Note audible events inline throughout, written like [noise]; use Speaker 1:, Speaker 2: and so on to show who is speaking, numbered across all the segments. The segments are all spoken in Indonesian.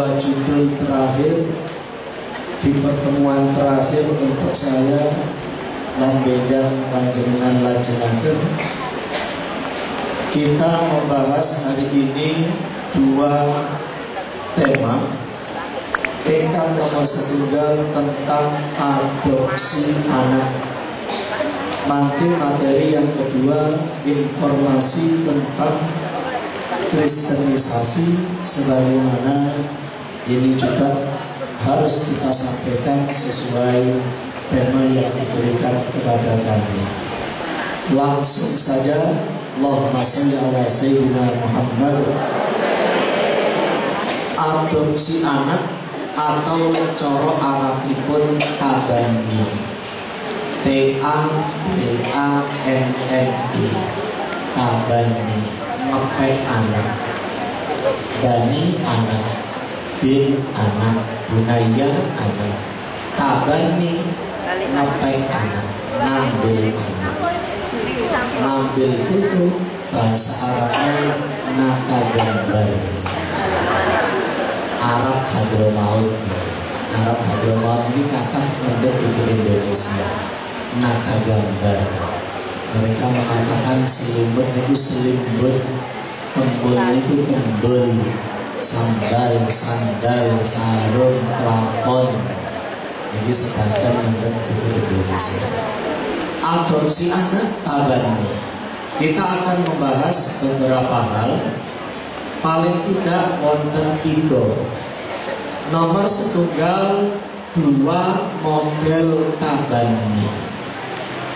Speaker 1: dua judul terakhir di pertemuan terakhir untuk saya lambedang panjenengan lajengaken kita membahas hari ini dua tema. Ingkang nomor setunggal tentang adopsi anak. Makin materi yang kedua informasi tentang kristenisasi sebagaimana ini juga harus kita sampaikan sesuai tema yang diberikan kepada kami. Langsung saja Allahumma salli ala Sayyidina Muhammad. Adopsi anak atau coro Arabipun tabani T A B A N N I tabani ngepek anak. Bani anak bin anak bunaya anak tabani ngepek anak ngambil anak ngambil itu bahasa Arabnya nata gambar. Arab Hadramaut. Arab Hadramaut ini kata mendek di Indonesia. Nata gambar. Mereka mengatakan selimut itu selimut kembul itu kembul sandal sandal sarung plafon jadi sedangkan mendek di Indonesia. Adopsi anak tabani kita akan membahas beberapa hal. Paling tidak wonten tiga. Nomor setunggal dua model tabani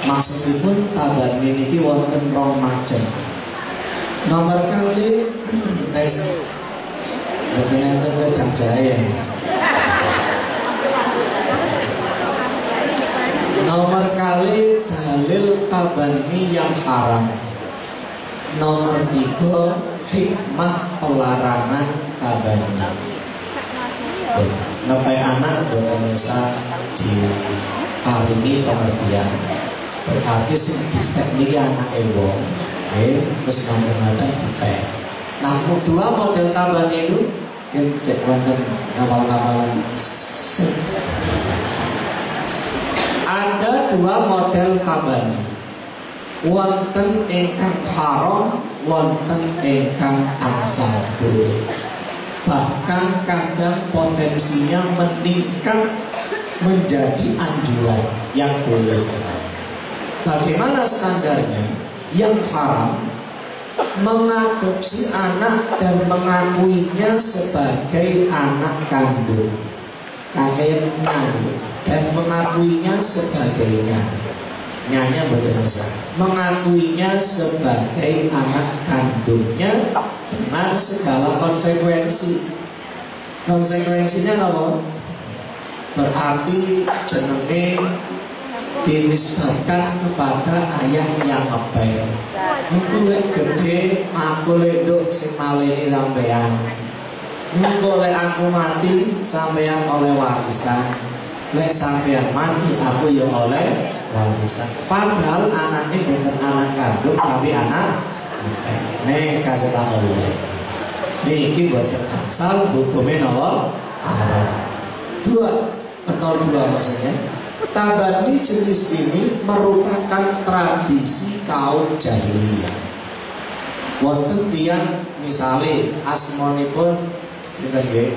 Speaker 1: maksudipun tabani ini wonten rong macam nomor kali [clears throat] tes Betul enten wedang jaya Nomor kali dalil tabani yang haram. Nomor tiga hikmah pelarangan tabani Napai anak bukan di ini pengertian. Berarti sih teknik anak ewong eh, Terus mantan-mantan dipek Nah dua model tabani itu Yang cek wonten ngawal-ngawalan. Ada dua model tabani wonten ingkang haram wonten ingkang tansah bahkan kadang potensinya meningkat menjadi anjuran yang boleh. Bagaimana standarnya? Yang haram mengadopsi anak dan mengakuinya sebagai anak kandung. Kakeknya dan mengakuinya sebagainya nyanya betul mengakuinya sebagai anak kandungnya dengan segala konsekuensi. Konsekuensinya apa? berarti jenenge dinisbatkan kepada ayah yang ngepel aku lek gede aku lek duk sing malini sampean oleh aku mati sampean oleh warisan. Lek sampean mati aku ya oleh warisan. Padahal anaknya bukan anak kandung tapi anak nih kasih tahu oleh. Niki buat asal hukumnya nawa haram. Dua atau dua maksudnya tabani jenis ini merupakan tradisi kaum jahiliyah. Wonten tiang misalnya asmonipun sinten nggih?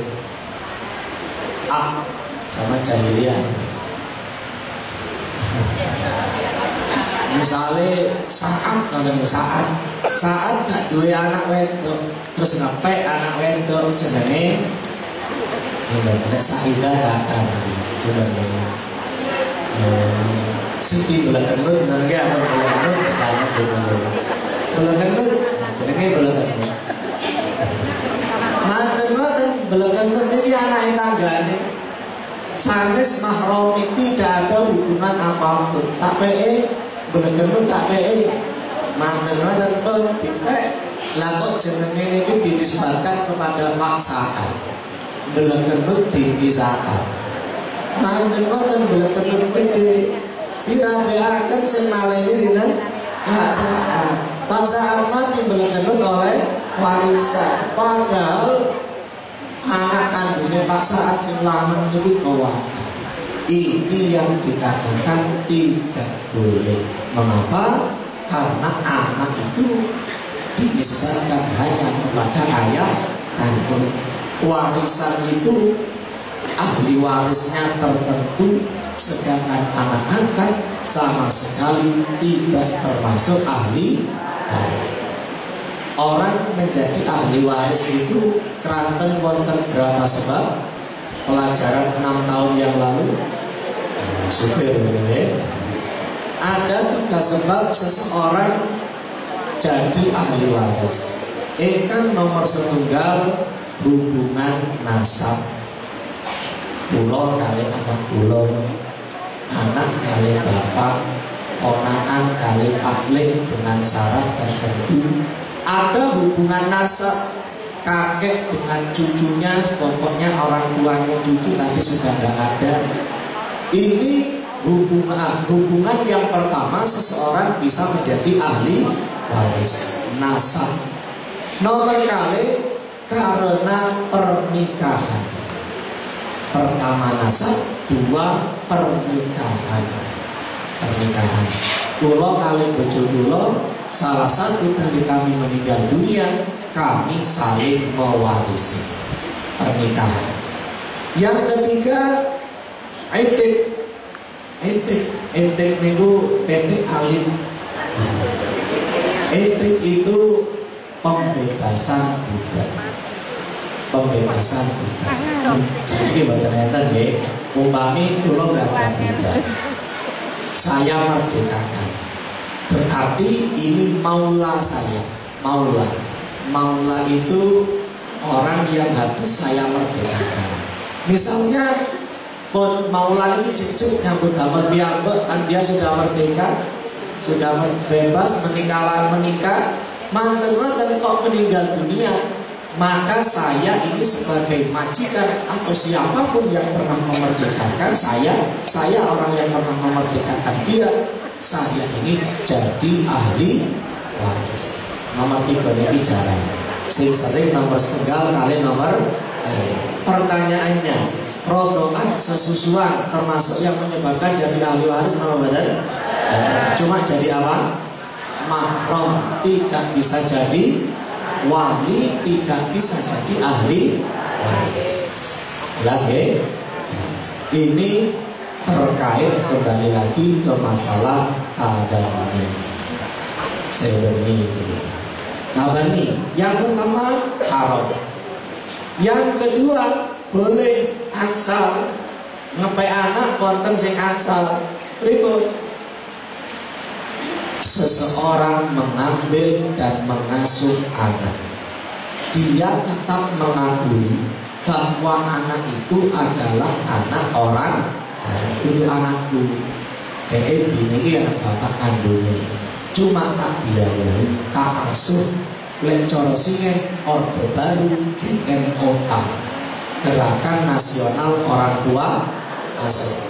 Speaker 1: Ah zaman jahiliyah. [laughs] Misalnya saat nanti saat saat gak duwe anak wedok terus ngepek anak wedok jenenge? Sudah nek Saida sudah eh Siti bola kendut nanti apa bola kendut karena jodoh bola kendut jenenge bola kendut manten manten bola kendut ini anak tanggane. Sanes mahromi tidak ada hubungan apa pun. Tak pe bener-bener tak pe manten manten pun tipe kok jenenge ini dinisbatkan kepada maksaan bener-bener dipisahkan manten manten bener-bener gede dirabeakan semalai ini sinten maksaan pas saat mati bener-bener oleh warisan padahal anak kandungnya Pak Saat sing lanang itu Ini yang dikatakan tidak boleh. Mengapa? Karena anak itu dinisbatkan hanya kepada ayah kandung. Warisan itu ahli warisnya tertentu sedangkan anak angkat sama sekali tidak termasuk ahli waris. Orang menjadi ahli waris itu keranten wonten berapa sebab? Pelajaran enam tahun yang lalu nah, supir ini ada tiga sebab seseorang jadi ahli waris. Ikan nomor setunggal hubungan nasab. Pulau kali anak pulau anak kali bapak, ponakan kali paklik dengan syarat tertentu. Ada hubungan nasab kakek dengan cucunya, pokoknya orang tuanya cucu tadi sudah nggak ada. Ini hubungan hubungan yang pertama seseorang bisa menjadi ahli waris nasab. Nomor kali karena pernikahan. Pertama nasab, dua pernikahan. Pernikahan. Kulo kali bojo kulo salah satu dari kami meninggal dunia kami saling mewarisi. Pernikahan. Yang ketiga etik etik etik minggu etik alim. Etik itu pembebasan budak pembebasan budak jadi buatan enten ya umpami kulo gak ada saya merdekakan. Berarti ini maula saya. Maula. Maula itu orang yang harus saya merdekakan. Misalnya pun maula ini cucu nyambut damel piyambak kan dia sudah merdeka sudah bebas menikah menikah. Mantan mantan kok meninggal dunia maka saya ini sebagai majikan atau siapa pun yang pernah memerdekakan saya, saya orang yang pernah memerdekakan dia, saya ini jadi ahli waris. Nomor tiga ini jarang. Sing sering nomor setengah kali nomor eh. Pertanyaannya, rodoan sesusuan termasuk yang menyebabkan jadi ahli waris nama badan? Cuma jadi apa? Mahram tidak bisa jadi wali tidak bisa jadi ahli waris. Jelas ya? Ini terkait kembali lagi ke masalah. Sebeni ini. Tabani yang pertama haram. Yang kedua boleh aksal ngepe anak konten sing aksal. Berikut seseorang mengambil dan mengasuh anak. Dia tetap mengakui bahwa anak itu adalah anak orang dan itu anakku. Kayak bini anak bapak kandungnya. Cuma tak biayai tak asuh. Lencoro singe orde baru GMOA Gerakan Nasional Orang Tua Asuh.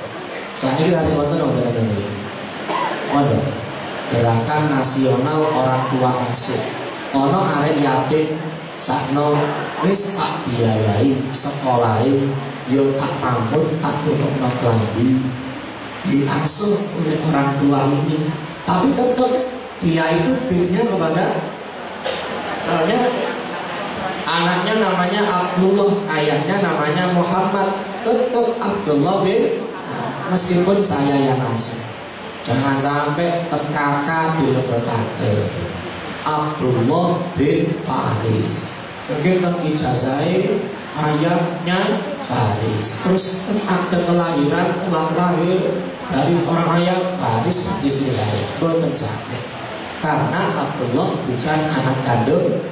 Speaker 1: Saat ini kita sebut dong teman-teman Gerakan Nasional Orang Tua Asuh. Ono arek yatim sakno wis tak biayai sekolahi yo tak rambut tak tukokno klambi diasuh oleh orang tua ini. Tapi tetap dia itu binnya kepada soalnya anaknya namanya Abdullah ayahnya namanya Muhammad. Tetap Abdullah bin meskipun saya yang asuh Jangan sampai tekaka dilebetake. Abdullah bin Faris. Mungkin tek ijazahnya ayahnya Faris. Terus akte kelahiran telah lahir dari orang ayah Faris istri saya. Boten sakit. Karena Abdullah bukan anak kandung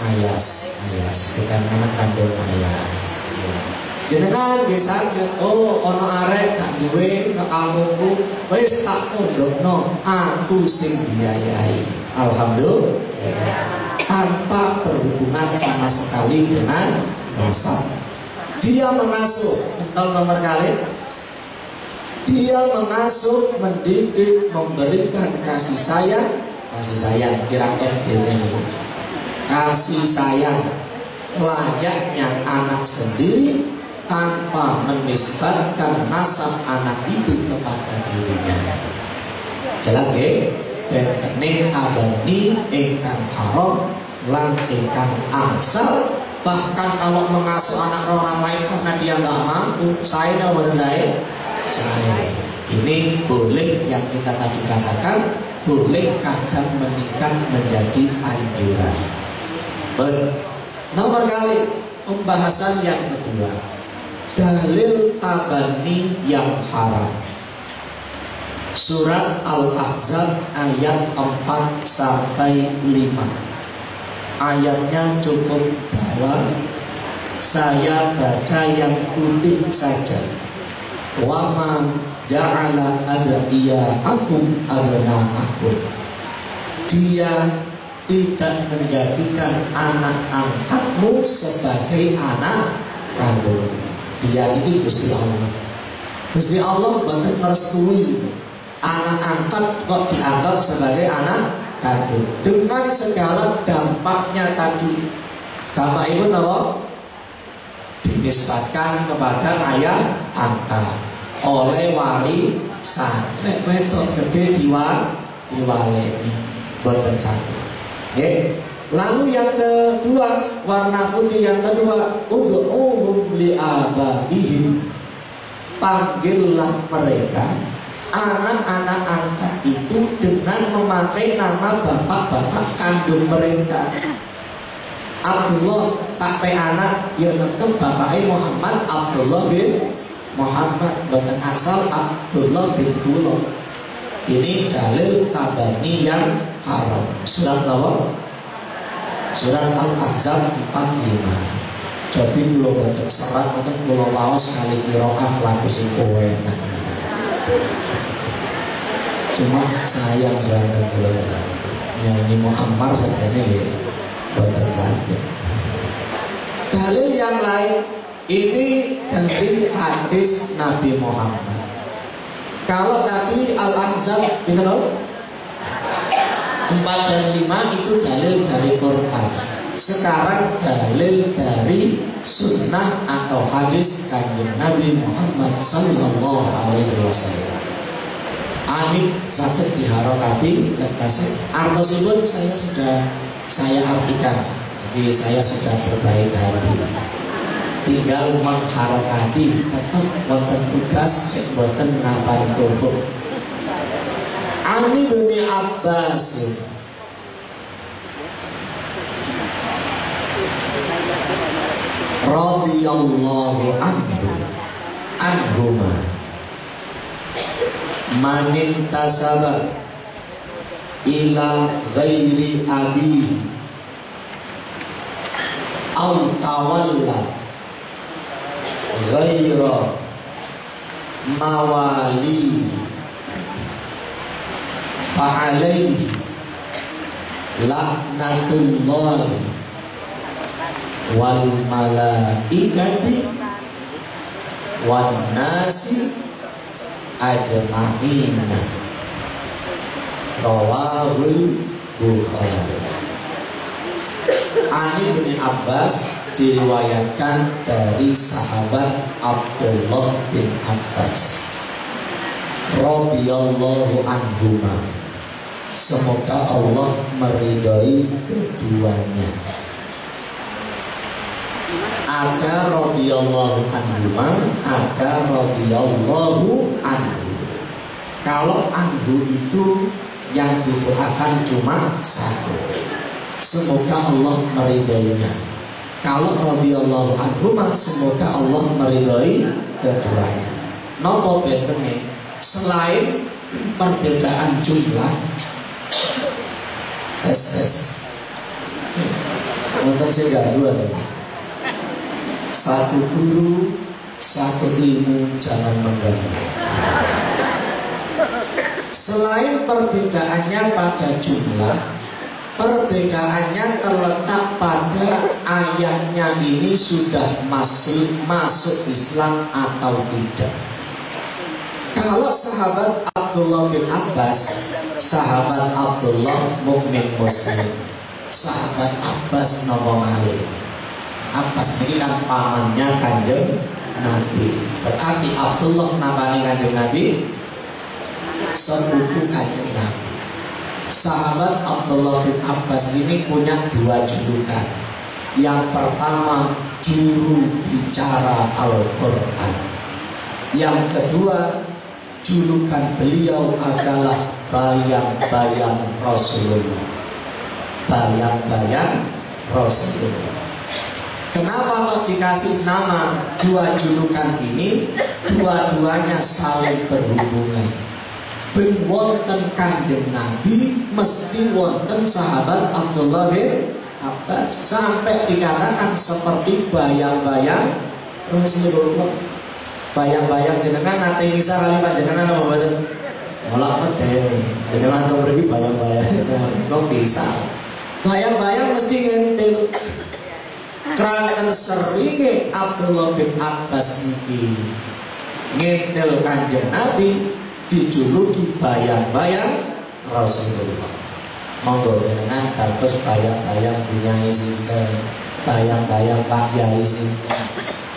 Speaker 1: Ayas, Ayas bukan anak kandung Ayas. Jenengan nggih saged oh ana arek gak duwe nek kampungku wis tak pondokno aku sing biayai. Alhamdulillah. Tanpa berhubungan sama sekali dengan nasab. Dia mengasuh, entah nomor kali dia mengasuh, mendidik, memberikan kasih sayang, kasih sayang, kira-kira kasih sayang layaknya anak sendiri tanpa menisbatkan nasab anak itu kepada dirinya. Jelas ya? Dan tening abadi ingkang haram lan ingkang angsal bahkan kalau mengasuh anak orang lain karena dia nggak mampu saya mau saya saya ini boleh yang kita tadi katakan boleh kadang meningkat menjadi anjuran. Ber nomor kali pembahasan yang kedua dalil tabani yang haram. Surat Al-Ahzab ayat 4 sampai 5. Ayatnya cukup dalam. Saya baca yang kutip saja. Wama ja'ala adaiya akum abna akum. Dia tidak menjadikan anak angkatmu sebagai anak kandung dia ini Gusti Allah. Gusti Allah bahkan merestui anak angkat kok dianggap sebagai anak kandung. Dengan segala dampaknya tadi. Dampak itu apa? dinisbatkan kepada ayah angkat oleh wali sampai wetok gede diwa diwaleni boten sakit. Okay? Lalu yang kedua, warna putih yang kedua, ud'uhum li abaihim. Panggillah mereka anak-anak angkat itu dengan memakai nama bapak-bapak kandung mereka. Abdullah tak anak ya tetap bapaknya Muhammad Abdullah bin Muhammad bukan asal Abdullah bin Kulo. Ini dalil tabani yang haram. Surat Allah Surat Al-Ahzab 45 Jadi belum baca serat Mungkin belum mau sekali kiroah si enak. Cuma sayang Surat belum Nyanyi Muhammad saja ini Baca cantik. Dalil yang lain Ini dari hadis Nabi Muhammad. Kalau tadi Al-Ahzab loh 4 dan 5 itu dalil dari Quran. Sekarang dalil dari sunnah atau hadis kanjeng Nabi Muhammad Sallallahu Alaihi Wasallam. Anik sakit diharokati lekasi artosipun saya sudah saya artikan. Jadi saya sudah berbaik hati. Tinggal mengharokati. Tetap wonten tugas cek wonten tufuk Ali bin Abbas. Radhiyallahu anhu. Anhuma. Manin tasaba ila ghairi abi au tawalla ghaira mawali fa'alaihi laknatullah wal malaikati wan nasi ajma'ina rawahul bukhari Ani bin Abbas diriwayatkan dari sahabat Abdullah bin Abbas radhiyallahu anhumah Semoga Allah meridai keduanya. Ada radhiyallahu anhu, ada radhiyallahu anhu. Kalau anhu itu yang didoakan cuma satu. Semoga Allah meridainya. Kalau radhiyallahu anhu, semoga Allah meridai keduanya. Nopo bentengnya selain perbedaan jumlah tes tes untuk saya dua. Satu guru satu ilmu jangan mengganggu. Selain perbedaannya pada jumlah perbedaannya terletak pada ayatnya ini sudah masuk masuk Islam atau tidak. Kalau sahabat Abdullah bin Abbas sahabat Abdullah mukmin muslim sahabat Abbas nopo malih Abbas ini kan pamannya kanjeng Nabi. Berarti Abdullah namanya kanjeng Nabi? Sepupu kanjeng Nabi. Sahabat Abdullah bin Abbas ini punya dua julukan. Yang pertama juru bicara Al-Quran. Yang kedua julukan beliau adalah bayang-bayang Rasulullah bayang-bayang Rasulullah Kenapa kok dikasih nama dua julukan ini? Dua-duanya saling berhubungan. Ben wonten kanjeng Nabi mesti wonten sahabat Abdullah bin Abbas sampai dikatakan seperti bayang-bayang Rasulullah. Bayang-bayang jenengan nanti bisa kali jenengan apa? Malah medeni. Jenengan tahu pergi bayang-bayang kok bisa. Bayang-bayang mesti ngentil Kerangan seringe Abdullah bin Abbas niki ngentil kanjeng Nabi dijuluki bayang-bayang Rasulullah. Monggo dengan kados bayang-bayang punya sinten, bayang-bayang Pak Yai sinten.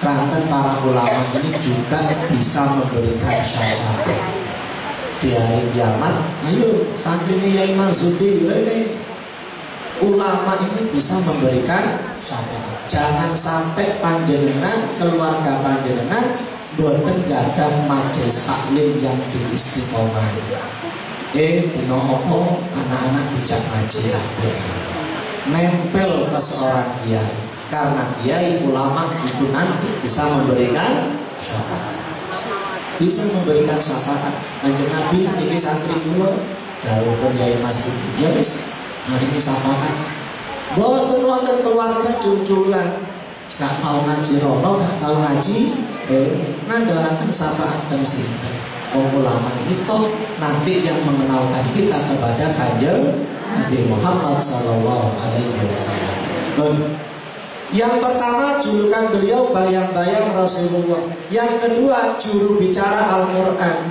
Speaker 1: Keranten para ulama ini juga bisa memberikan syafaat di hari kiamat. Ayo, santri ini Yai Marzudi ini ulama ini bisa memberikan syafaat. Jangan sampai panjenengan keluarga panjenengan boten gadang majelis taklim yang diistiqomai. Eh, dino opo anak-anak bijak ngaji apa? Nempel ke seorang kiai karena kiai ulama itu nanti bisa memberikan syafaat. Bisa memberikan syafaat. Kanjeng Nabi ini santri dulu, walaupun kiai masjid ya wis hari ini syafaat Boten wonten keluarga cuculan. Gak tahu ngaji rono, gak tahu ngaji eh, ngandalakan syafaat dan sinten. Wong ulama ini toh nanti yang mengenalkan kita kepada kanjeng Nabi Muhammad Sallallahu Alaihi Wasallam. Yang pertama julukan beliau bayang-bayang Rasulullah. Yang kedua juru bicara Al-Quran.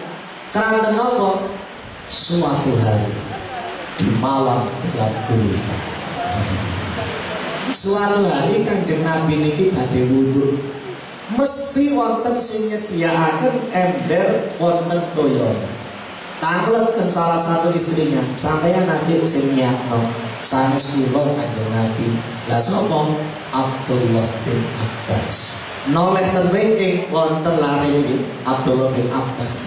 Speaker 1: Keranten apa? Suatu hari di malam gelap gulita. Suatu hari kanjeng Nabi niki badhe wudhu. Mesti wonten sing nyediakaken ember wonten toyo. Tanglet dan salah satu istrinya, sampeyan nanti sing nyiapno. Sanes kula kanjeng Nabi. Lah sapa? Abdullah bin Abbas. Noleh terwengking wonten lari ini Abdullah bin Abbas.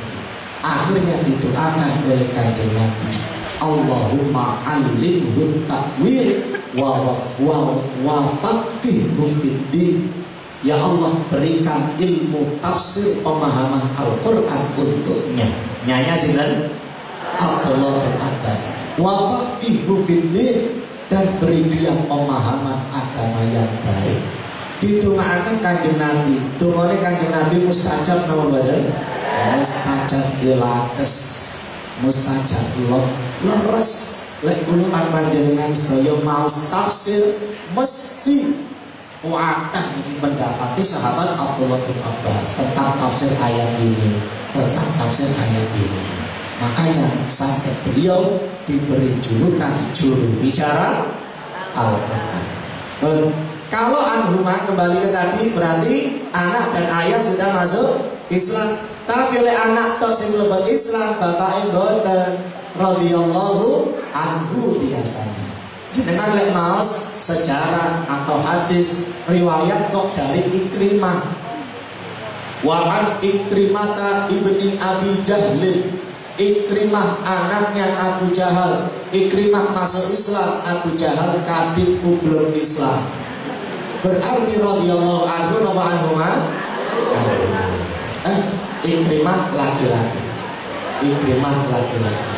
Speaker 1: Akhirnya didoakan oleh kanjeng Nabi. Allahumma alimhu takwil wa wa wafaqihhu fiddin Ya Allah berikan ilmu tafsir pemahaman Al-Quran untuknya Nyanya sinten Abdullah bin Abbas Wafaqihhu fiddin Dan beri dia pemahaman agama yang baik. Ditungaakan kanjeng Nabi. Tungane kanjeng Nabi mustajab nama badan Mustajab dilates Mustajab lo Leres. Lek kula panjenengan sedaya mau tafsir mesti akan mendapati sahabat Abdullah bin Abbas tentang tafsir ayat ini. Tentang tafsir ayat ini. Makanya sampai beliau diberi julukan juru bicara Al-Quran kalau anhumah kembali ke tadi berarti anak dan ayah sudah masuk Islam tapi oleh anak tok sing lebet Islam bapak boten radhiyallahu anhu biasanya. Dengan lek maos sejarah atau hadis riwayat kok dari Ikrimah. Wa an Ikrimata ibni Abi Jahlin. Ikrimah anaknya Abu Jahal. Ikrimah masuk Islam, Abu Jahal kadit belum Islam. Berarti radhiyallahu anhu nama anhu Eh, Ikrimah laki-laki. Ikrimah laki-laki.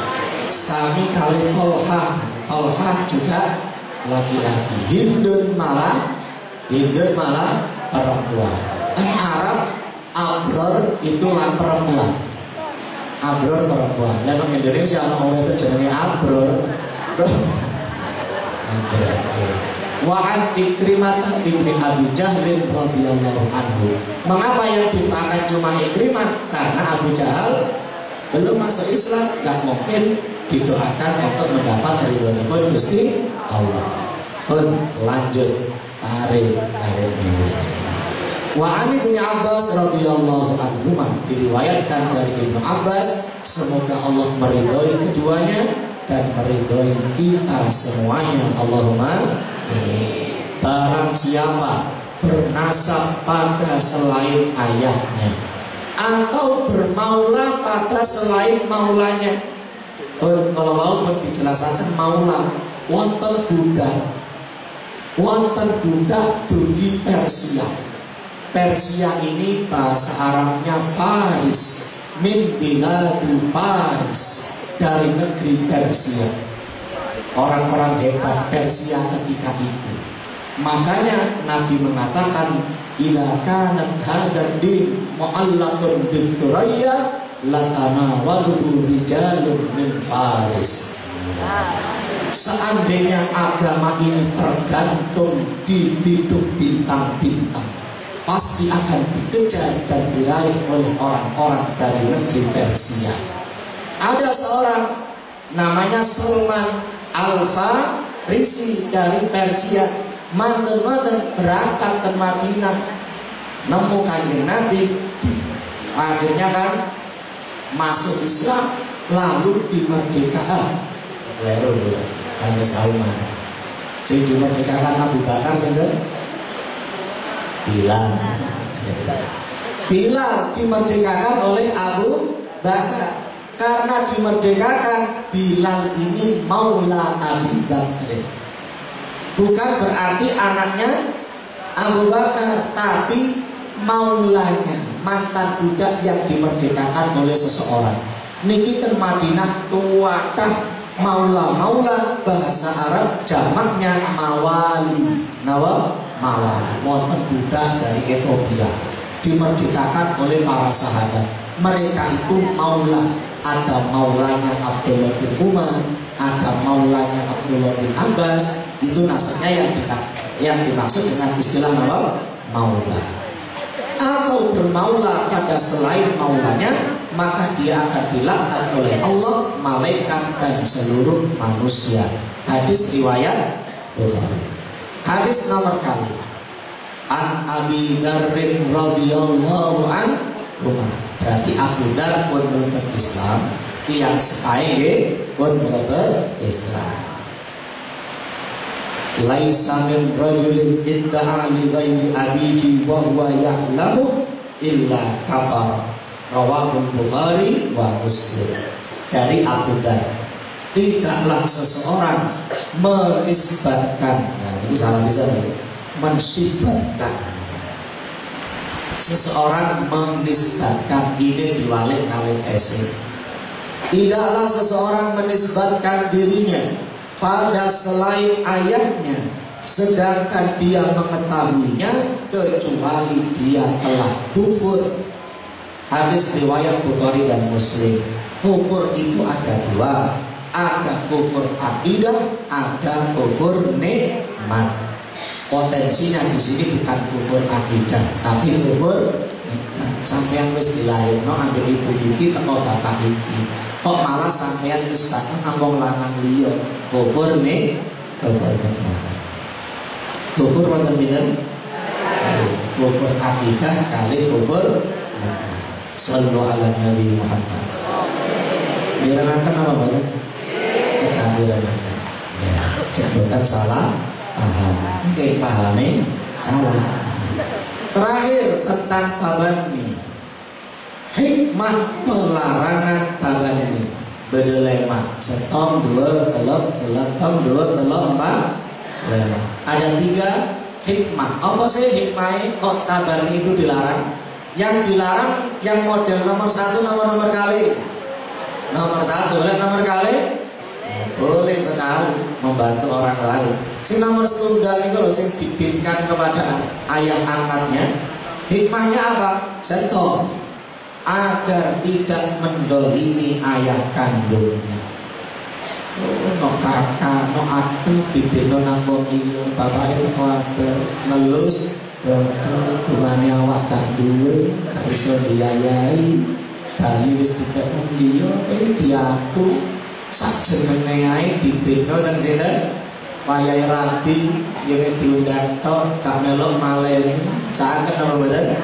Speaker 1: Sami kali Tolha Tolha juga laki-laki Hindun malah Hindun malah perempuan Kan Arab Abror itu perempuan Abror perempuan Lalu Indonesia orang itu jenenge Abror Abror Wa'an Ikrimah ibni Abi Jahlin radhiyallahu anhu. Mengapa yang didoakan cuma Ikrimah? Karena Abu Jahal belum masuk Islam, gak mungkin didoakan untuk mendapat ridho pun Gusti Allah. Pun lanjut arif arif Wa ani bin Abbas radhiyallahu anhu diriwayatkan dari Ibnu Abbas semoga Allah meridhoi keduanya dan meridhoi kita semuanya. Allahumma Barang siapa bernasab pada selain ayahnya atau bermaula pada selain maulanya. Oh, kalau mau dijelaskan maula. Wonten budak. Wonten budak dugi Persia Persia ini bahasa Arabnya Faris min biladil Faris dari negeri Persia. Orang-orang hebat Persia ketika itu. Makanya Nabi mengatakan ila kanat hadar din mu'allaqun bil thuraya latana waduhu rijalun min faris. Seandainya agama ini tergantung di bintang-bintang pasti akan dikejar dan diraih oleh orang-orang dari negeri Persia. Ada seorang namanya Salman Alfa Risi dari Persia. Mantan-mantan berangkat ke Madinah nemu kanjeng Nabi akhirnya kan masuk Islam lalu dimerdekakan. Leru dulu sampai Salman. Sing dimerdekakan Abu Bakar saja Bilal Bilal dimerdekakan oleh Abu Bakar. Karena dimerdekakan Bilal ini maula Abi Bakr. Bukan berarti anaknya Abu Bakar, tapi maulanya, mantan budak yang dimerdekakan oleh seseorang. Niki ten Madinah tuwatah maula maula bahasa Arab jamaknya mawali. Nawa mawali wonten budak dari Ethiopia. Dimerdekakan oleh para sahabat. Mereka itu maula ada maulanya Abdullah bin Umar ada maulanya Abdullah bin Abbas. Itu nasabnya yang kita, yang dimaksud dengan istilah nama maula atau bermaula pada selain maulanya maka dia akan dilaknat oleh Allah, malaikat dan seluruh manusia. Hadis riwayat Bukhari. Hadis nomor kali. An Abi Dzarrin radhiyallahu anhu. Berarti Abu Dzar pun Islam, yang sekaya pun Islam laisa min rajulin idda'a li ghairi abihi wa huwa ya'lamu illa kafar rawahu Bukhari wa Muslim dari Abu Dhar tidaklah seseorang menisbatkan nah ini salah bisa nih. Mensibatkan seseorang menisbatkan ini diwalik kali esek tidaklah seseorang menisbatkan dirinya pada selain ayahnya sedangkan dia mengetahuinya kecuali dia telah kufur. Hadis riwayat Bukhari dan Muslim. Kufur itu ada dua ada kufur akidah ada kufur nikmat. Potensinya di sini bukan kufur akidah tapi kufur nikmat. Sampai yang wis no ambil ibu iki teko bapak iki. Kok malah sampean wis dateng ngomong lanang liya? Kufur nih kufur kufur wonten pinten? Kufur akidah kali kufur sallallahu ala nabi Muhammad. Mirangakan apa banyak? Mirangakan Ya, cepetan salah paham. Mungkin pahami salah. Terakhir tentang tabani hikmah pelarangan tangan ini. Berlema. Setong dua telur seletong dua telur empat lema ada tiga hikmah. Apa sih hikmahnya? Kok tabani itu dilarang? Yang dilarang yang model nomor satu nomor nomor kali. Nomor satu nomor kali boleh sekali membantu orang lain. Si nomor tunggal itu loh sing dibinkan kepada ayah angkatnya. Hikmahnya apa? Setong agar tidak mendolimi ayah kandungnya. Oh, no kakak, no ate, dibino nambong dia, bapak itu kuate, ngelus, Bapak, kumani awak gak duwe, gak bisa biayai, bayi wis tidak dia, eh diaku, sak jenenge ae dan sini, wayai rapi, yang diundang tok gak melok malen. Saat kenapa badan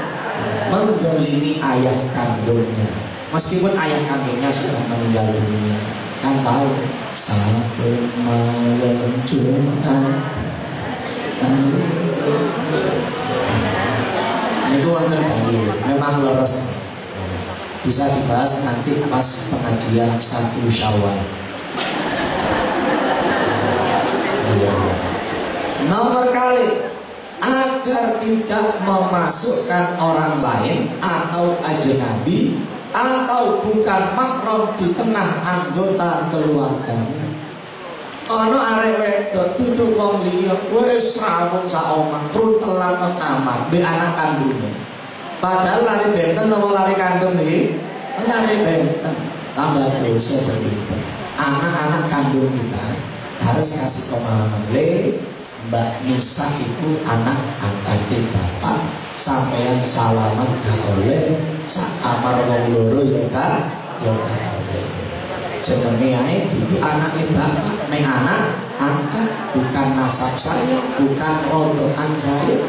Speaker 1: menggolimi ayah kandungnya. Meskipun ayah kandungnya sudah meninggal dunia kan tahu? Sampai malam Jumat. Itu wonten dalil memang leres bisa dibahas nanti pas pengajian satu syawal ya. nomor kali agar tidak memasukkan orang lain atau ajnabi atau bukan mahram di tengah anggota keluarganya Ono arek wedok tutu wong liya wis rawung sak omah kruntelan nang kamar be anak kandungnya. Padahal lari benten apa lari kandung iki? Lari benten. Tambah dosa begitu. Anak-anak kandung kita harus kasih pemahaman le Mbak Nisa itu anak angkat bapak sampean salaman gak oleh sak kamar wong loro ya gak ya gak oleh jenenge ae dudu anake bapak ning anak angkat bukan nasab saya bukan rodoan saya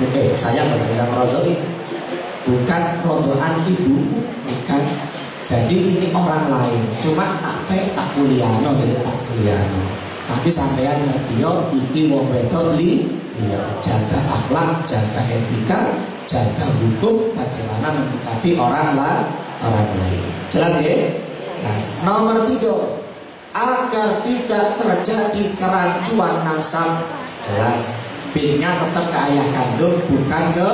Speaker 1: oke saya nggak bisa merodoi bukan rodoan ibu bukan jadi ini orang lain cuma tak pe tak kuliano jadi tak kuliano tapi sampean ngerti yo iki wong wedok li iya jaga akhlak jaga etika jaga hukum bagaimana menyikapi orang lah orang lain jelas ya Jelas. Nomor tiga, agar tidak terjadi kerancuan nasab. Jelas. Binnya tetap ke ayah kandung, bukan ke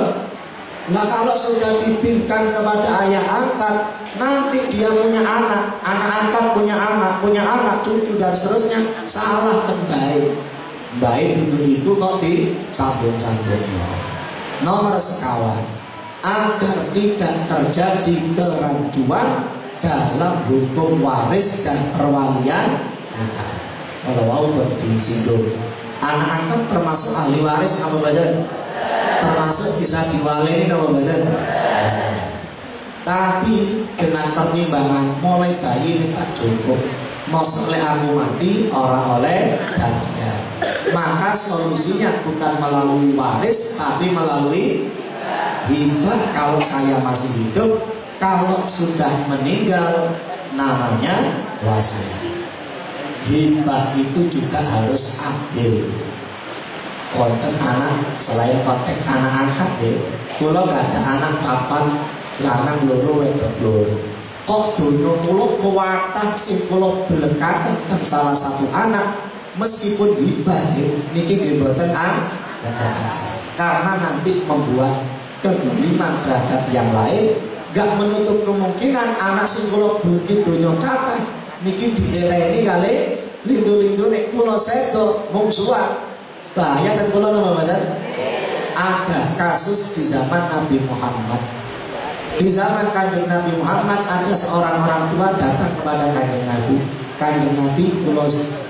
Speaker 1: Nah kalau sudah dibinkan kepada ayah angkat Nanti dia punya anak. Anak angkat punya anak Punya anak, cucu dan seterusnya. Salah dan baik dulu itu kok disambung-sambung. Nomor sekawan. Agar tidak terjadi kerancuan dalam hukum waris dan perwalian. Kalau mau berdisinggung, anak angkat termasuk ahli waris apa badan? Termasuk bisa diwalini apa badan? Tapi dengan pertimbangan mulai bayi wis tak cukup. Mau oleh aku mati orang oleh bagian. Maka solusinya bukan melalui waris tapi melalui hibah kalau saya masih hidup kalau sudah meninggal namanya wasiat. Hibah itu juga harus adil. Konten anak selain konteks anak angkat ya, kalau nggak ada anak papan lanang loro wedok loro. Kok dunia kulo kuatah sing kulo belekaten salah satu anak meskipun hibah ya, niki geboten ah, karena nanti membuat kezaliman terhadap yang lain gak menutup kemungkinan anak sing begitu donya kata niki dieleni kali lindu-lindu nek kula sedo mungsuhan bahaya kan kula nama badan ada kasus di zaman Nabi Muhammad. Di zaman kanjeng Nabi Muhammad ada seorang orang tua datang kepada kanjeng Nabi. Kanjeng Nabi kula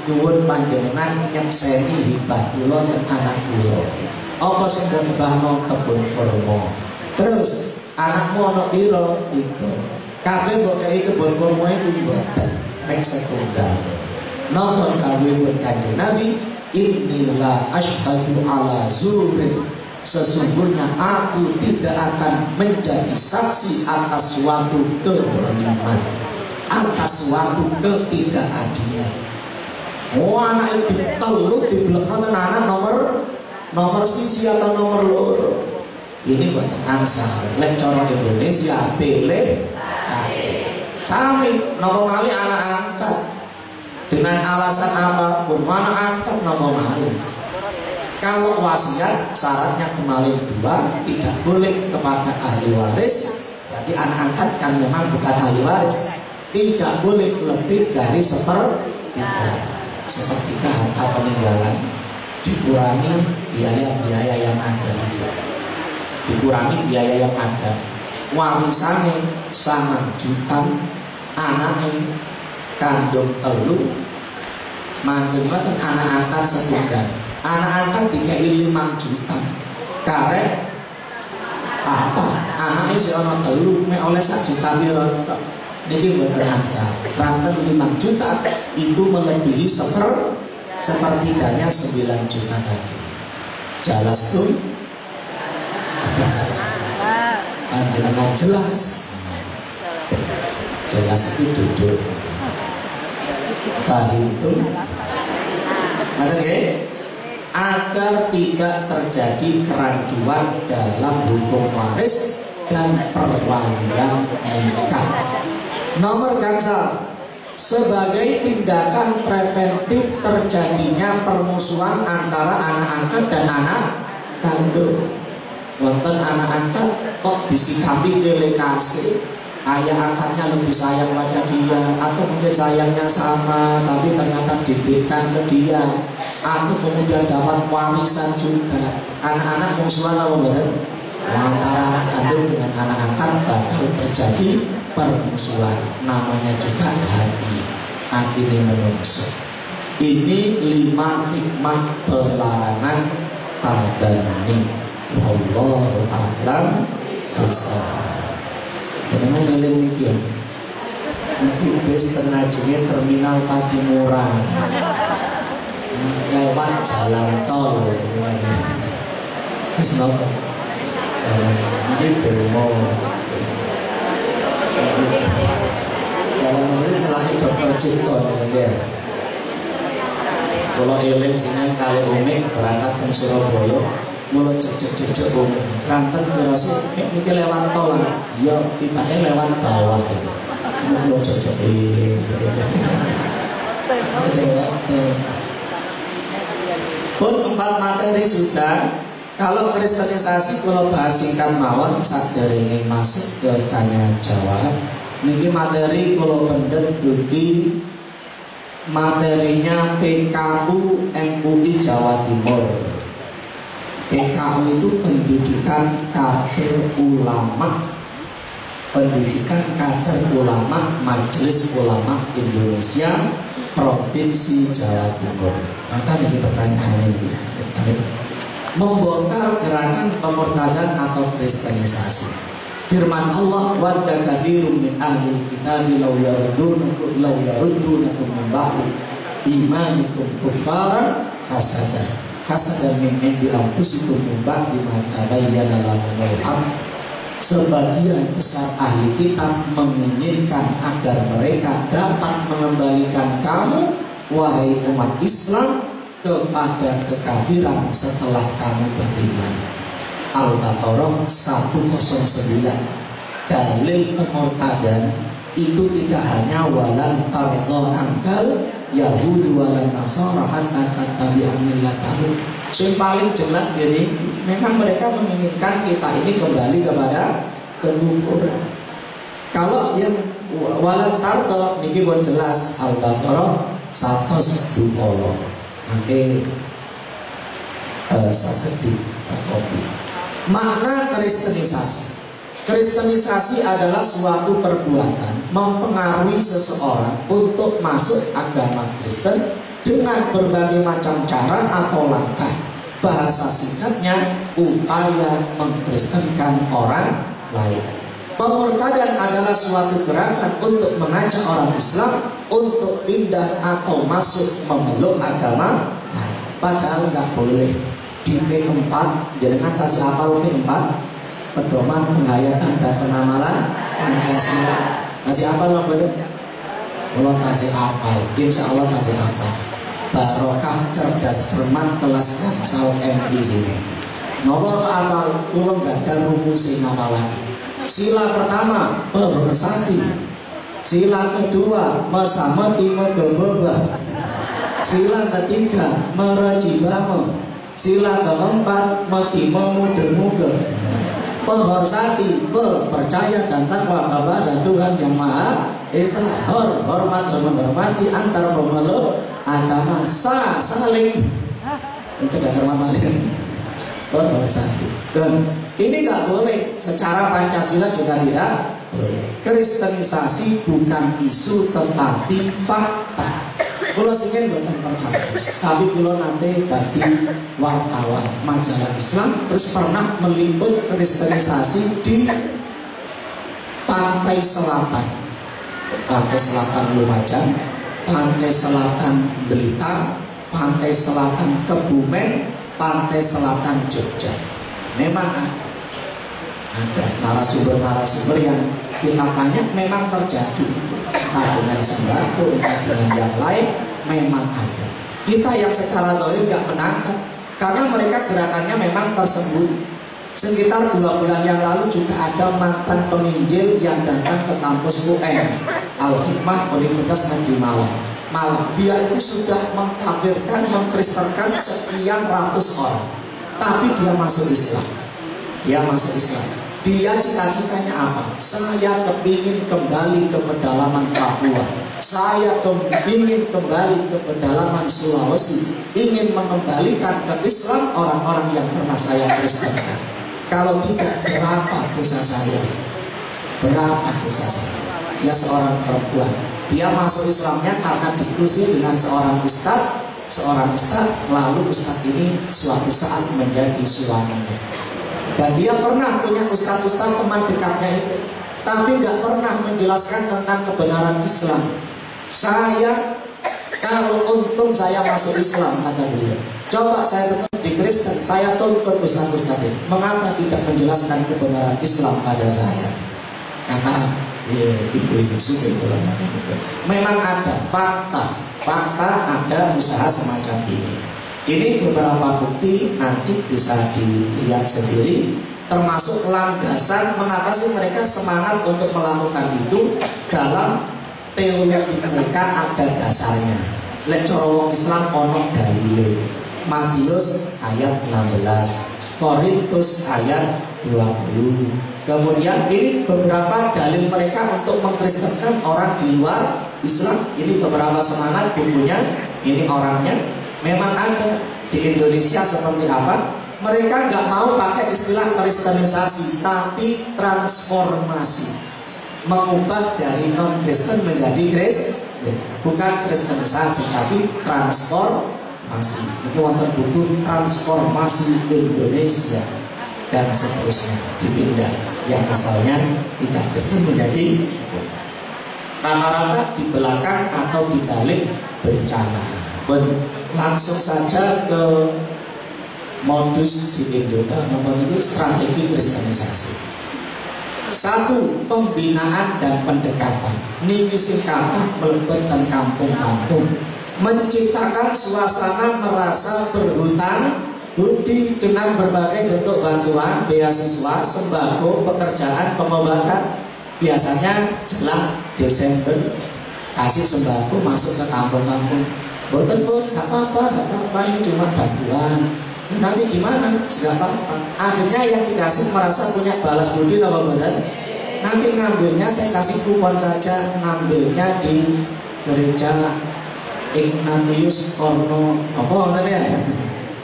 Speaker 1: nyuwun panjenengan nyekseni hibah kula dan anak kula. Apa sing dibahno kebun kurma. Terus anakmu ana piro tiga. Kabeh mbok kei kebon kurma itu mboten. Mek setunggal. Kawe pun kanjeng Nabi inilah ashadu ala zurin. Sesungguhnya aku tidak akan menjadi saksi atas suatu kezaliman Atas suatu ketidakadilan. Oh anak itu telu di belakang anak nomor nomor siji atau nomor loro. Ini buat angsa lek Indonesia pilih. Sami nopo mali anak angkat dengan alasan apa pun mana angkat nopo mali kalau wasiat syaratnya kembali dua tidak boleh kepada ahli waris. Berarti anak angkat kan memang bukan ahli waris. Tidak boleh lebih dari sepertiga. Sepertiga harta peninggalan dikurangi biaya-biaya yang ada. Dikurangi biaya yang ada. Warisannya sama juta anaknya kandung telu mantu ngoten anak angkat setunggal. Anak angkat tiga lima juta. Karet apa? Anaknya si ono telu me oleh satu juta piro niki buat angsa ranten lima juta itu melebihi seper sepertiganya sembilan juta tadi. Jelas tuh? Panjenengan jelas. Jelas itu duduk fahim tuh ya agar tidak terjadi kerancuan dalam hukum waris dan perwalian nikah. Nomor gangsal sebagai tindakan preventif terjadinya permusuhan antara anak angkat dan anak kandung. Wonten anak angkat kok disikapi delegasi ayah angkatnya lebih sayang pada dia. Atau mungkin sayangnya sama tapi ternyata diberikan ke dia. Atau kemudian dapat warisan juga. Anak-anak musuhan apa antara anak kandung dengan anak angkat bakal terjadi permusuhan. Namanya juga hati. Hati ini menungso. Ini lima hikmah pelarangan tabani Allah alam. Bisa jangan kalian mikir mungkin bus ternajunya terminal Patimura. Lewat jalan tol Terus Jalan ini Bemo Jalan ini celahnya dokter Cipto ya. Kalau eling sini kali umik berangkat ke Surabaya Mulut cecek-cecek umik Ranten terasa ini lewat tol Ya tibanya lewat bawah. Mulut cecek Lewat Pun empat materi sudah. Kalau kristenisasi kalau bahas singkat mawon dari masuk ke tanya jawab. Niki materi kalau pendet duki materinya PKU MUI Jawa Timur. PKU itu pendidikan kader ulama. Pendidikan kader ulama Majelis Ulama Indonesia Provinsi Jawa Timur. Maka ini pertanyaan ini, membongkar gerakan pemurtadan atau kristenisasi. Firman Allah wadda kathirun min ahli kitab law yaruddunakum law yaruddunakum min ba'di imanikum kuffara hasada hasada min indi anfusikum min ba'di ma tabayyana lahumul haq Sebagian besar ahli kitab menginginkan agar mereka dapat mengembalikan kamu wahai umat Islam kepada kekafiran setelah kamu beriman. Al-Baqarah 109 dalil pemurtadan itu tidak hanya walan tardo angkal Yahudi walan Nasara hatta tattabi'a millatahu yang paling jelas ini memang mereka menginginkan kita ini kembali kepada kekufuran kalau yang walan tardo ini pun jelas Al-Baqarah 120 nanti uh, sakit di kopi Makna kristenisasi Kristenisasi adalah suatu perbuatan mempengaruhi seseorang untuk masuk agama Kristen dengan berbagai macam cara atau langkah. Bahasa singkatnya, upaya mengkristenkan orang lain. Pemurtadan adalah suatu gerakan untuk mengajak orang Islam untuk pindah atau masuk memeluk agama lain. Padahal nggak boleh di P4 jenengan kasih apal P4 pedoman penghayatan dan penamalan Pancasila. Kasih apa itu? kalau kasih apal. Insya Allah kasih apal. Barokah cerdas cermat kelas gangsal MI sini. Nomor pulang gak ada rumus apa lagi sila pertama pemersati sila kedua mesamati megebeba sila ketiga merajibama Sila keempat mati memuda-muda Penghorsati, percaya dan takwa kepada Tuhan yang Maha Esa. Hor, hormat dan menghormati antar pemeluk agama sa saling Mencegah cermat malik Penghorsati Dan ini nggak boleh secara Pancasila juga tidak boleh. Kristenisasi bukan isu tetapi fakta. Kalau singen buatan tapi kalau nanti tadi wartawan majalah Islam terus pernah meliput kristenisasi di pantai selatan, pantai selatan Lumajang, pantai selatan Blitar, pantai selatan Kebumen, pantai selatan Jogja. Memang ada. Narasumber-narasumber yang kita tanya memang terjadi entah dengan sembako, entah dengan yang lain, memang ada. Kita yang secara doa nggak menangkap, karena mereka gerakannya memang tersembunyi. Sekitar dua bulan yang lalu juga ada mantan peminjil yang datang ke kampus UN Al-Hikmah Universitas Negeri Malang. Malang dia itu sudah mengkafirkan, mengkristenkan sekian ratus orang, tapi dia masuk Islam. Dia masuk Islam. Dia cita-citanya apa? Saya kepingin kembali ke pedalaman Papua. Saya kepingin kembali ke pedalaman Sulawesi. Ingin mengembalikan ke Islam orang-orang yang pernah saya kristenkan. Kalau tidak, berapa dosa saya? Berapa dosa saya? Ya seorang perempuan. Dia masuk Islamnya karena diskusi dengan seorang ustadz. Seorang ustadz, lalu ustadz ini suatu saat menjadi suaminya. Dan dia pernah punya ustaz-ustaz teman dekatnya itu. Tapi nggak pernah menjelaskan tentang kebenaran Islam. Saya kalau untung saya masuk Islam kata beliau. Coba saya tetap di Kristen, saya tuntut ustaz-ustaz. Mengapa tidak menjelaskan kebenaran Islam pada saya? Kata ya, ibu ini sudah Memang ada fakta, fakta ada usaha semacam ini. Ini beberapa bukti nanti bisa dilihat sendiri termasuk landasan mengapa sih mereka semangat untuk melakukan itu dalam teologi mereka ada dasarnya. Lek Islam ono dalile. Matius ayat 16, Korintus ayat 20. Kemudian ini beberapa dalil mereka untuk mengkristenkan orang di luar Islam. Ini beberapa semangat bukunya, ini orangnya memang ada di Indonesia seperti apa mereka nggak mau pakai istilah kristenisasi tapi transformasi mengubah dari non Kristen menjadi Kristen bukan kristenisasi tapi transformasi. Itu wonten buku transformasi Indonesia dan seterusnya. Dipindah. Yang asalnya tidak Kristen menjadi rata-rata di belakang atau di balik bencana. Ben langsung saja ke modus di Indonesia nomor itu strategi kristenisasi satu pembinaan dan pendekatan. Niki sing melebet dan kampung-kampung. Menciptakan suasana merasa berhutang budi dengan berbagai bentuk bantuan beasiswa sembako pekerjaan pengobatan. Biasanya jelang Desember kasih sembako masuk ke kampung-kampung. Boten pun, gak apa-apa, apa-apa, ini cuma bantuan. Nanti gimana? Gak apa-apa. Akhirnya yang dikasih merasa punya balas budi apa boten? Nanti ngambilnya saya kasih kupon saja, ngambilnya di gereja Ignatius Korno apa ngoten ya?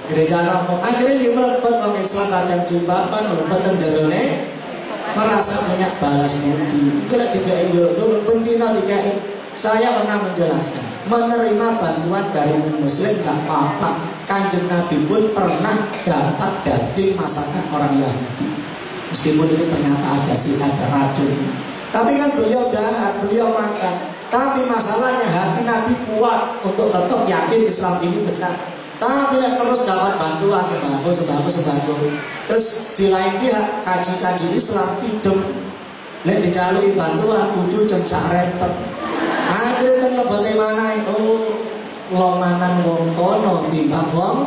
Speaker 1: Gereja Nopo. Akhirnya dia melebat orang Islam kadang jumbapan, dan jalurnya merasa punya balas budi. Kalau tidak itu, pentina tidak saya pernah menjelaskan menerima bantuan dari muslim nggak apa-apa. Kanjeng Nabi pun pernah dapat daging masakan orang Yahudi. Meskipun itu ternyata ada sih ada racun. Tapi kan beliau jahat, beliau makan. Tapi masalahnya hati Nabi kuat untuk tetap yakin Islam ini benar. Tapi terus dapat bantuan sembako, sembako, sembako. Terus di lain pihak kaji-kaji Islam hidup. Lihat dijalui bantuan, ujung cemcak repot Akhirnya kan bagaimana itu longanan wong kono timbang wong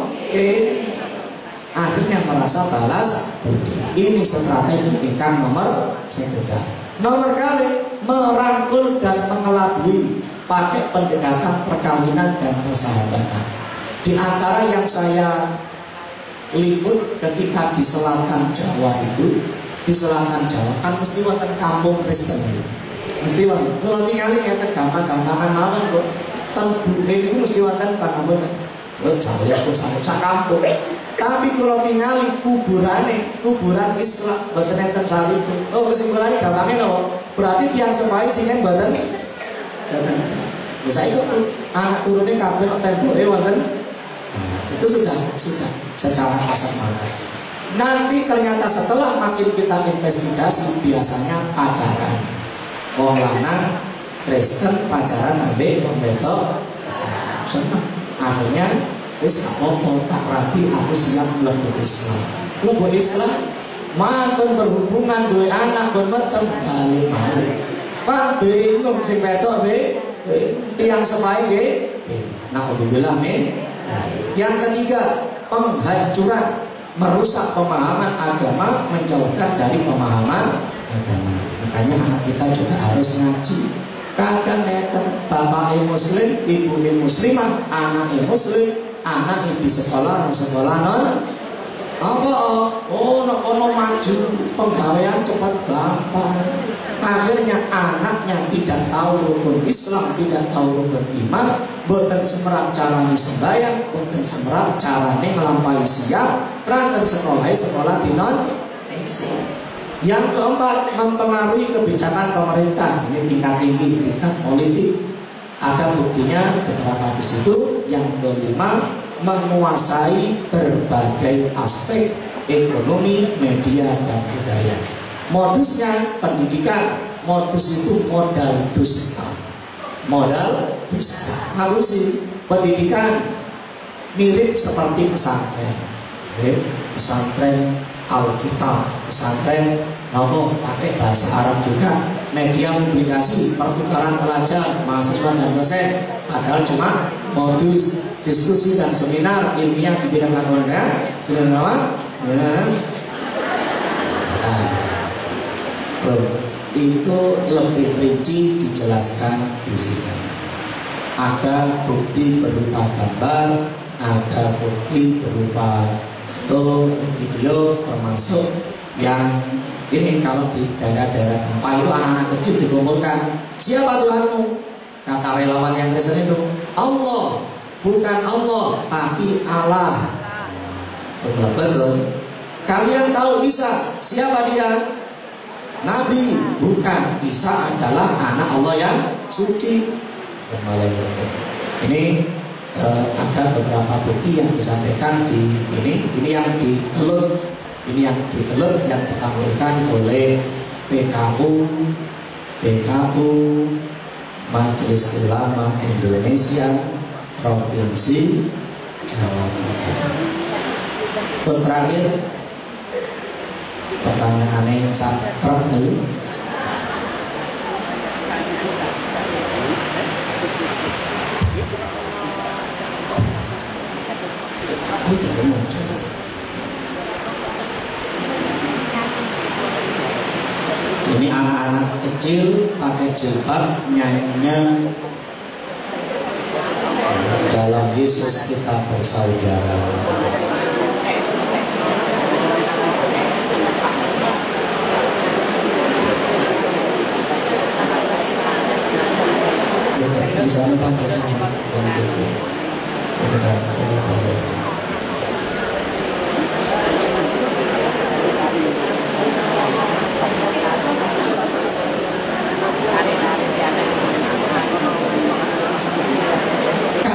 Speaker 1: akhirnya merasa balas. Ini strategi tingkat nomor setiga. Nomor kali merangkul dan mengelabui pakai pendekatan perkawinan dan persahabatan. Di antara yang saya liput ketika di selatan Jawa itu, di selatan Jawa kan mesti wonten kampung Kristen mesti wonten kalau tinggali kata gampang-gampangan mawon kok ten itu mesti wonten lo jare pun sak kampung. Tapi kalau tinggali kuburane kuburan Islam. Boten enten salib oh kesimpulannya gampangnya loh berarti tiang sepai singen boten boten bisa itu anak turunnya kabel temboke wonten? Nah, itu sudah sudah secara kasat mata nanti ternyata setelah makin kita investigasi biasanya pacaran. Wong lanang Kristen pacaran nabi wong beto seneng. Akhirnya wis apa tak rapi aku siap mlebu Islam. Mlebu Islam makan berhubungan duwe anak kon meteng balik balik. Pak bingung sing wedok be tiang sepai ge naudzubillah min yang ketiga penghancuran merusak pemahaman agama menjauhkan dari pemahaman agama. Makanya anak kita juga harus ngaji kadang neten bapak muslim ibu muslimah anak muslim anak di sekolah sekolah non. Apa? Oh no ono maju pegawaian cepat gampang. Akhirnya anaknya tidak tahu rukun Islam tidak tahu rukun iman boten semerap carane sembahyang boten semerap carane melampaui siap terakhir sekolah sekolah di non yang keempat mempengaruhi kebijakan pemerintah ini tingkat tinggi tingkat politik ada buktinya beberapa di situ yang kelima menguasai berbagai aspek ekonomi, media, dan budaya. Modusnya pendidikan, modus itu modal dusta. Modal dusta. Sih pendidikan mirip seperti pesantren. Pesantren Alkitab, pesantren nopo pakai bahasa Arab juga, media publikasi, pertukaran pelajar, mahasiswa dan dosen, padahal cuma modus diskusi dan seminar ilmiah di bidang olahraga sudah apa? Ya. Nah, itu lebih rinci dijelaskan di sini. Ada bukti berupa gambar, ada bukti berupa itu video termasuk yang ini kalau di daerah-daerah gempa itu anak-anak kecil dikumpulkan. Siapa Tuhanmu? Kata relawan yang Kristen itu Allah. Bukan Allah tapi Allah. Betul. Kalian tahu Isa siapa dia? Nabi. Bukan Isa adalah anak Allah yang suci. Ini uh, ada beberapa bukti yang disampaikan di ini. Ini yang ditelut ini yang ditelut yang ditampilkan oleh PKU PKU Majelis Ulama Indonesia Provinsi Jawa Timur. Terakhir pertanyaannya yang sangat Ini anak-anak kecil pakai jilbab nyanyinya dalam Yesus kita bersaudara. Dekat di sana panjang banget dan tinggi. Sekedar ini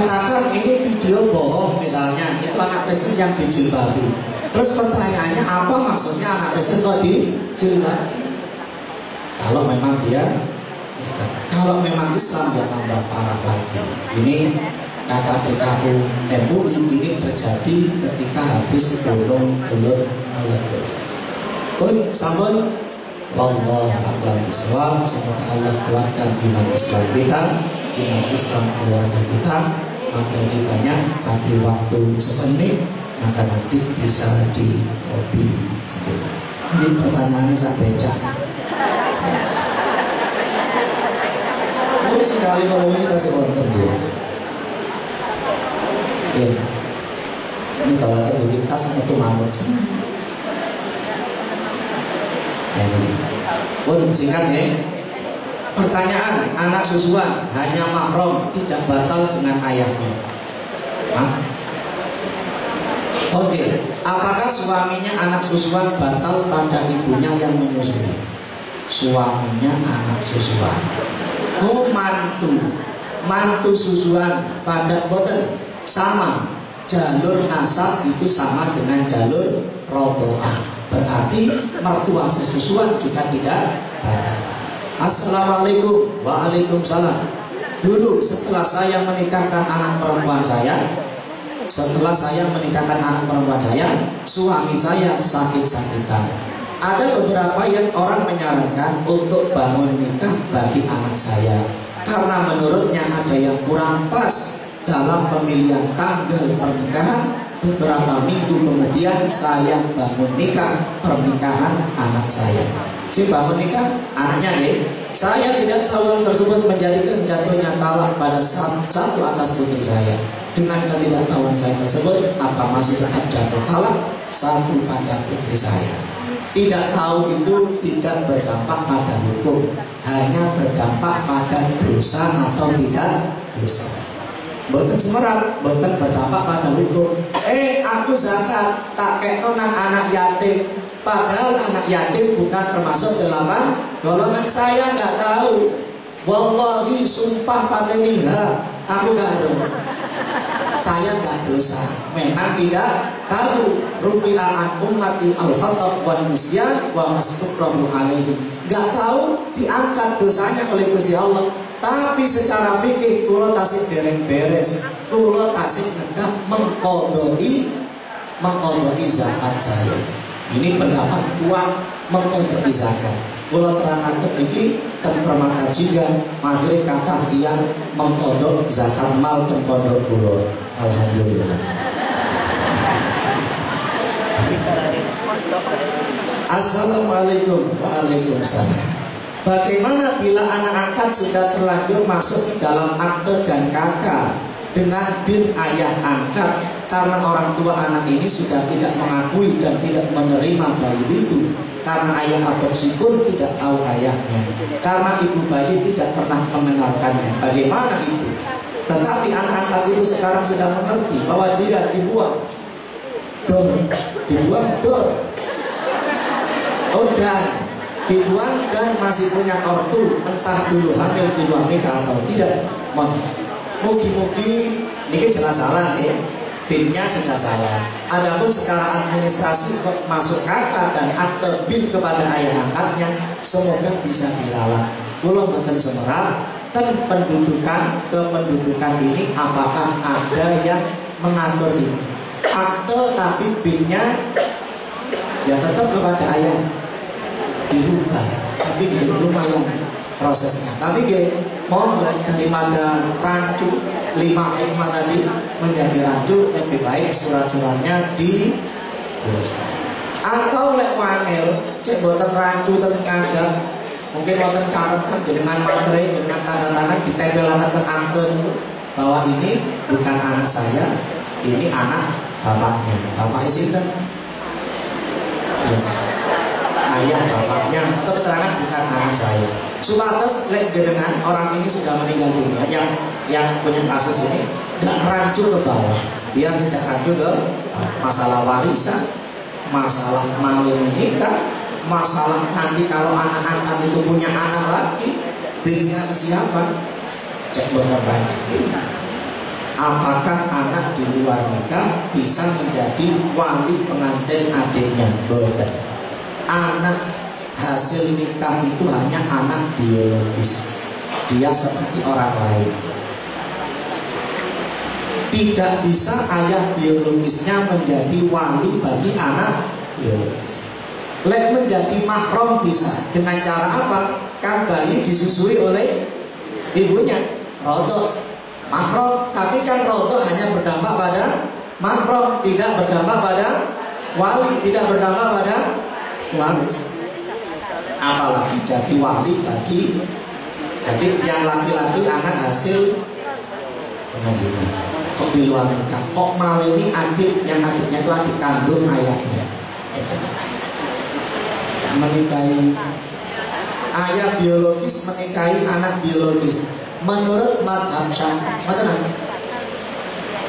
Speaker 1: balik. video bohong misalnya. Itu anak Kristen yang dijilbabi. Terus pertanyaannya apa maksudnya anak Kristen kok dijilbabi kalau memang dia Kristen. Kalau memang Islam dia tambah parah lagi. Ini kata PKU MUI ini terjadi ketika habis golong telur meletus. Pun sampun Wallahu a'lam bishawab. Semoga Allah kuatkan iman Islam kita, iman Islam keluarga kita, materi banyak tapi waktu semenit maka nanti bisa di copy. Ini pertanyaannya saya baca oh sekali kalau ini kasih order dia ya ini kalau ada tas itu manut. Ya ini pun singkat ya Pertanyaan, anak susuan hanya mahram tidak batal dengan ayahnya. Oke, apakah suaminya anak susuan batal pada ibunya yang menyusui? Suaminya anak susuan. Oh mantu, mantu susuan pada boten sama jalur nasab itu sama dengan jalur rotoa. Berarti mertua sesusuan juga tidak batal. Assalamualaikum Waalaikumsalam. Dulu setelah saya menikahkan anak perempuan saya setelah saya menikahkan anak perempuan saya, suami saya sakit-sakitan. Ada beberapa yang orang menyarankan untuk bangun nikah bagi anak saya. Karena menurutnya ada yang kurang pas dalam pemilihan tanggal pernikahan beberapa minggu kemudian saya bangun nikah pernikahan anak saya si bangun nikah anaknya ya. Saya tidak tahu yang tersebut menjadikan jatuhnya talak pada satu atas putri saya. Dengan ketidaktahuan saya tersebut apa masih tetap jatuh talak? Satu pada putri saya. Tidak tahu itu tidak berdampak pada hukum. Hanya berdampak pada dosa atau tidak dosa. Boten semerap, boten berdampak pada hukum. Eh, aku zakat tak kayak anak yatim. Padahal anak yatim bukan termasuk delapan golongan saya nggak tahu. Wallahi sumpah pateniha, aku nggak ada. Saya nggak dosa. Memang tidak tahu. Rufi'an ummati al-khatab wa nisyan wa mastukrohu alaihi. Nggak tahu diangkat dosanya oleh Gusti Allah tapi secara fikih kulo tasik dereng beres kulo tasik negah mengkodoi mengkodoi zakat saya ini pendapat kuat mengkodoi zakat kulo terangkan ini dan permata juga mahir kata yang mengkodok zakat mal kodok kulo alhamdulillah. Assalamualaikum Waalaikumsalam. Bagaimana bila anak angkat sudah terlanjur masuk dalam akte dan kakak dengan bin ayah angkat karena orang tua anak ini sudah tidak mengakui dan tidak menerima bayi itu karena ayah adopsi pun tidak tahu ayahnya karena ibu bayi tidak pernah mengenalkannya. Bagaimana itu? Tetapi anak angkat itu sekarang sudah mengerti bahwa dia dibuang. Dor dibuang dor. Oh dan dibuang dan masih punya ortu entah dulu hamil di luar atau tidak. Mugi-mugi ini jelas salah ya BIM-nya sudah salah. Adapun secara administrasi masuk kakak dan akte BIM kepada ayah angkatnya semoga bisa dirawat. Belum betul semerah dan pendudukan kependudukan ini apakah ada yang mengatur ini? Akte tapi BIM-nya ya tetap kepada ayah. Dirubah tapi gak lumayan prosesnya. Tapi gak mau daripada rancu lima hikmah tadi menjadi rancu lebih baik surat-suratnya di atau lek wangil cek buatan rancu terkadang mungkin buatan catatan dengan materai dengan tanda tangan ditempelkan ke angker bahwa ini bukan anak saya ini anak bapaknya. Bapak isi kan ya. Ayah bapaknya. Atau keterangan bukan anak saya. Supados lek dengan orang ini sudah meninggal dunia yang yang punya kasus ini gak rancu ke bawah. Biar tidak rancu ke uh, masalah warisan masalah malu nikah masalah nanti kalau anak angkat itu punya anak lagi ke siapa? Cek benar rancu apakah anak di luar nikah bisa menjadi wali pengantin adiknya? Betul. Anak hasil nikah itu hanya anak biologis. Dia seperti orang lain tidak bisa ayah biologisnya menjadi wali bagi anak biologis. Lek menjadi mahram bisa. Dengan cara apa? Kan bayi disusui oleh ibunya. Roto. Mahram. Tapi kan roto hanya berdampak pada mahram. Tidak berdampak pada wali. Tidak berdampak pada waris apalagi jadi wali bagi jadi yang laki-laki anak hasil pengajian kok di luar nikah? Kok malah ini adik yang adiknya itu adik kandung ayahnya? Menikahi ayah biologis menikahi anak biologis. Menurut madhab syafi'i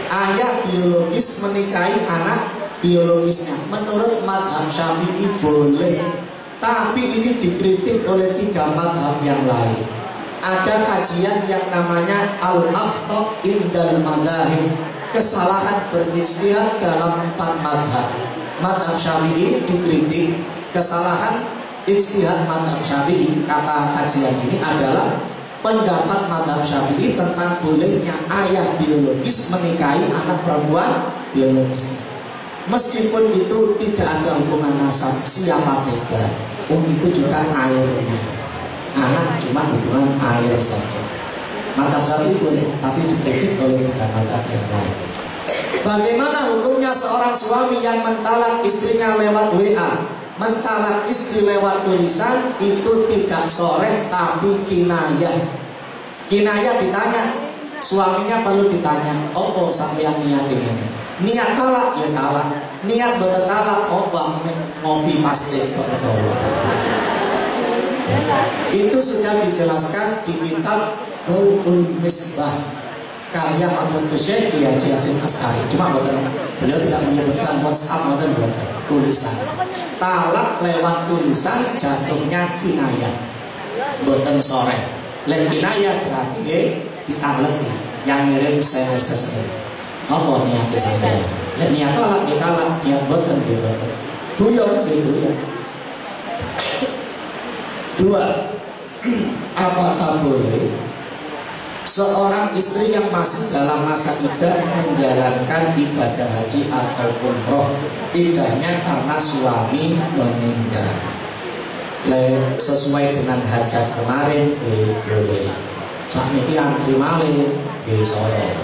Speaker 1: ayah biologis menikahi anak biologisnya. Menurut madhab syafi'i boleh tapi ini dikritik oleh tiga madhab yang lain ada kajian yang namanya al-akhtok indal madhahib kesalahan berijtihad dalam empat madhab. Madhab syafi'i dikritik. Kesalahan ijtihad madhab syafi'i. Kata kajian ini adalah pendapat madhab syafi'i tentang bolehnya ayah biologis menikahi anak perempuan biologis. Meskipun itu tidak ada hubungan nasab siapa tega, um itu juga airnya. Anak cuma hubungan air saja. Mata sapi boleh, tapi dikritik oleh tiga mata yang lain. Bagaimana hukumnya seorang suami yang mentalak istrinya lewat WA? Mentalak istri lewat tulisan itu tidak sore tapi kinayah. Kinayah ditanya, suaminya perlu ditanya, sampai yang niat ini. Niat talak ya talak, niat bertalak bang ngopi pasti kok. Itu sudah dijelaskan di kitab Daul Misbah karya Abdul Syekh Kiai Hasim Asari. Cuma buatan beliau tidak menyebutkan WhatsApp buatan buat tulisan. Talak lewat tulisan jatuhnya kinaya. Buatan sore. Lewat kinaya berarti ya ditaleti yang ngirim saya sesuai. Apa niatnya saya? Lek niat talak niat buatan dia buatan. Tuyon dia tuyon. Dua, apakah boleh Seorang istri yang masih dalam masa idah menjalankan ibadah haji atau umroh Tidaknya karena suami meninggal? Le, Sesuai dengan hajat kemarin eh, boleh. Saat ini antri malih di sore.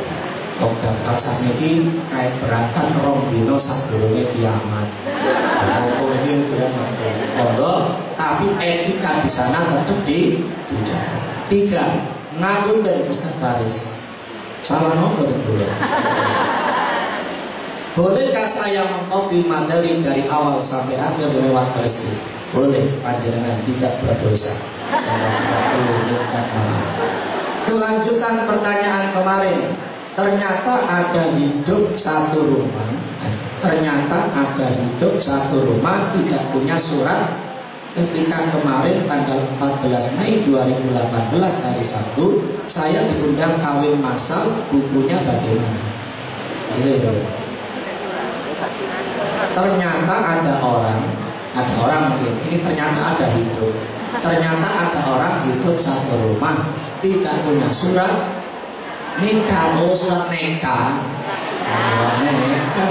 Speaker 1: Kok daftar saat ini kayak berangkat rong dino sadurunge kiamat. Ngomong dia tidak Monggo, tapi etika di sana tetap dijaga. Tiga, ngawin dari Ustaz Baris salah nopo boleh Bolehkah saya mengkopi materi dari awal sampai akhir lewat preskrip? Boleh, panjenengan tidak berdosa. Saya tidak perlu minta maaf. Kelanjutan pertanyaan kemarin, ternyata ada hidup satu rumah, ternyata ada hidup satu rumah tidak punya surat ketika kemarin tanggal 14 Mei 2018 hari Sabtu saya diundang kawin masal bukunya bagaimana? Gitu. ternyata ada orang ada orang mungkin ini ternyata ada hidup. Ternyata ada orang hidup satu rumah tidak punya surat nikah. Oh surat nikah. Surat nikah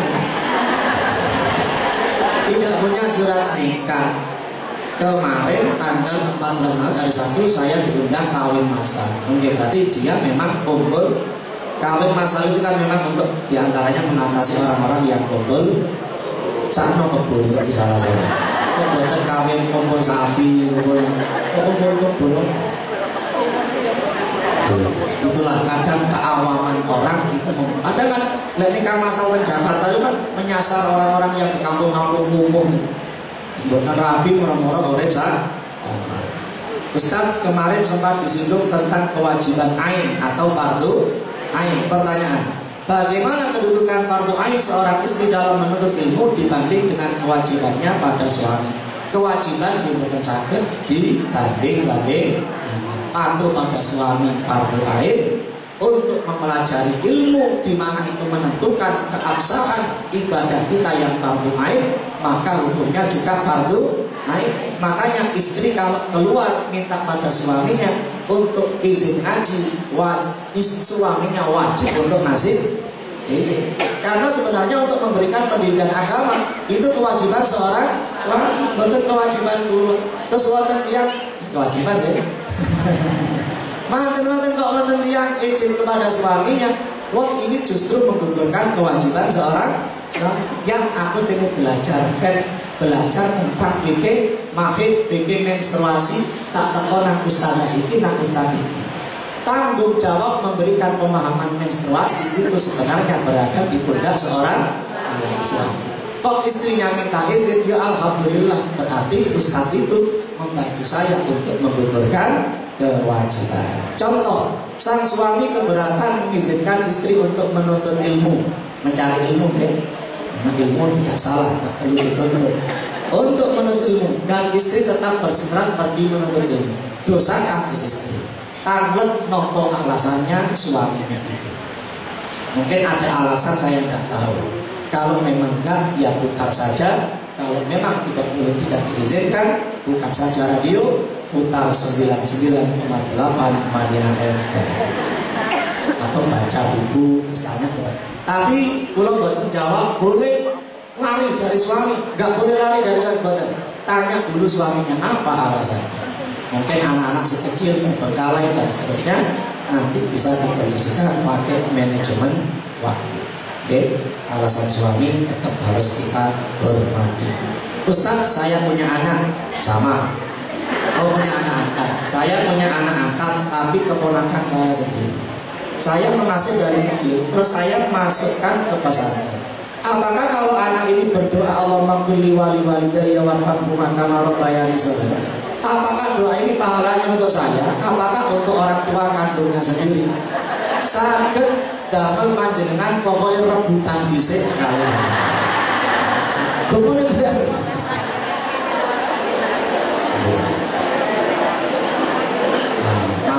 Speaker 1: tidak punya surat nikah kemarin tanggal 14 Maret hari Sabtu saya diundang kawin masal mungkin berarti dia memang kumpul kawin masal itu kan memang untuk di antaranya mengatasi orang-orang yang kumpul mau kebun juga di salah saya kumpul kawin kumpul sapi kumpul kumpul kumpul? Itulah kadang keawaman orang itu kadang kan nikah masal Jakarta itu kan menyasar orang-orang yang di kampung-kampung umum bukan rapi orang-orang oleh sah Ustaz kemarin sempat disinggung tentang kewajiban ain atau fardu ain. Pertanyaan, bagaimana kedudukan fardu ain seorang istri dalam menuntut ilmu dibanding dengan kewajibannya pada suami? Kewajiban dibutuhkan sakit dibanding lagi atau pada suami fardu ain untuk mempelajari ilmu di mana itu menentukan keabsahan ibadah kita yang fardu ain maka hukumnya juga fardu ain makanya istri kalau keluar minta pada suaminya untuk izin ngaji wajib suaminya wajib untuk ngasih izin. Karena sebenarnya untuk memberikan pendidikan agama itu kewajiban seorang suami. Bentuk kewajiban dulu terus tiang kewajiban sih [laughs] Mantan-mantan mantan tiang izin kepada suaminya. Wah ini justru menggugurkan kewajiban seorang Yang aku ingin belajar kan Belajar tentang fikih Mahid, fikih menstruasi Tak tekonah ustazah ini, nak ustazah ini Tanggung jawab memberikan pemahaman menstruasi Itu sebenarnya berada di pundak seorang suami. Kok istrinya minta izin? Ya Alhamdulillah Berarti ustaz itu membantu saya untuk menggugurkan kewajiban. Contoh, sang suami keberatan mengizinkan istri untuk menuntut ilmu, mencari ilmu ya. Karena ilmu tidak salah, tak perlu dituntut. Untuk menuntut ilmu dan istri tetap bersikeras pergi menuntut ilmu. Dosa si istri. Tanglet nopo alasannya suaminya itu. Mungkin ada alasan saya tidak tahu. Kalau memang enggak, ya putar saja. Kalau memang tidak boleh tidak diizinkan, buka saja radio, putar 99,8 Madinah FM. atau baca buku terus tanya tapi pulau buat jawab boleh lari dari suami. Nggak boleh lari dari suami buatan tanya dulu suaminya apa alasannya? Mungkin anak-anak si kecil terbengkalai dan seterusnya nanti bisa dikondisikan pakai manajemen waktu. Oke? Alasan suami tetap harus kita hormati. Ustaz saya punya anak. Sama Oh punya anak angkat Saya punya anak angkat Tapi keponakan saya sendiri Saya mengasuh dari kecil Terus saya masukkan ke pesantren Apakah kalau anak ini berdoa Allah maghfirli wali walidayya warhamhuma kama rabbayani shaghira? Apakah doa ini pahalanya untuk saya? Apakah untuk orang tua kandungnya sendiri? Sakit damel panjenengan pokoknya rebutan dhisik kalian. Tunggu nih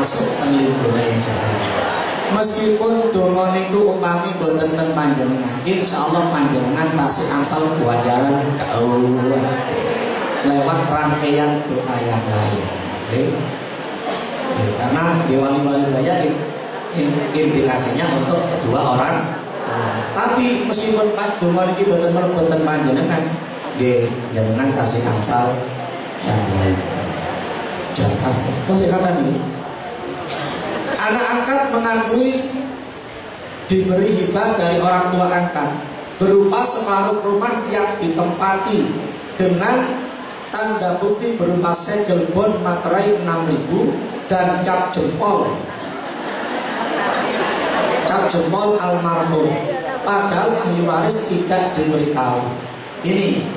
Speaker 1: masuk teng linggone Meskipun donga niku umpami boten ten panjenengan, insyaallah panjenengan tasih angsal kewajaran kaulan lewat rangkaian doa yang lain. Oke? Ya, karena di wali-wali daya indikasinya untuk kedua orang tapi meskipun pak donga niki boten boten panjenengan, nggih jenengan tasih angsal yang lain. Jatah. Masih kata ini anak angkat mengakui diberi hibah dari orang tua angkat berupa separuh rumah yang ditempati dengan tanda bukti berupa segel bon materai 6000 dan cap jempol. Cap jempol almarhum. Padahal ahli waris tidak diberitahu. Ini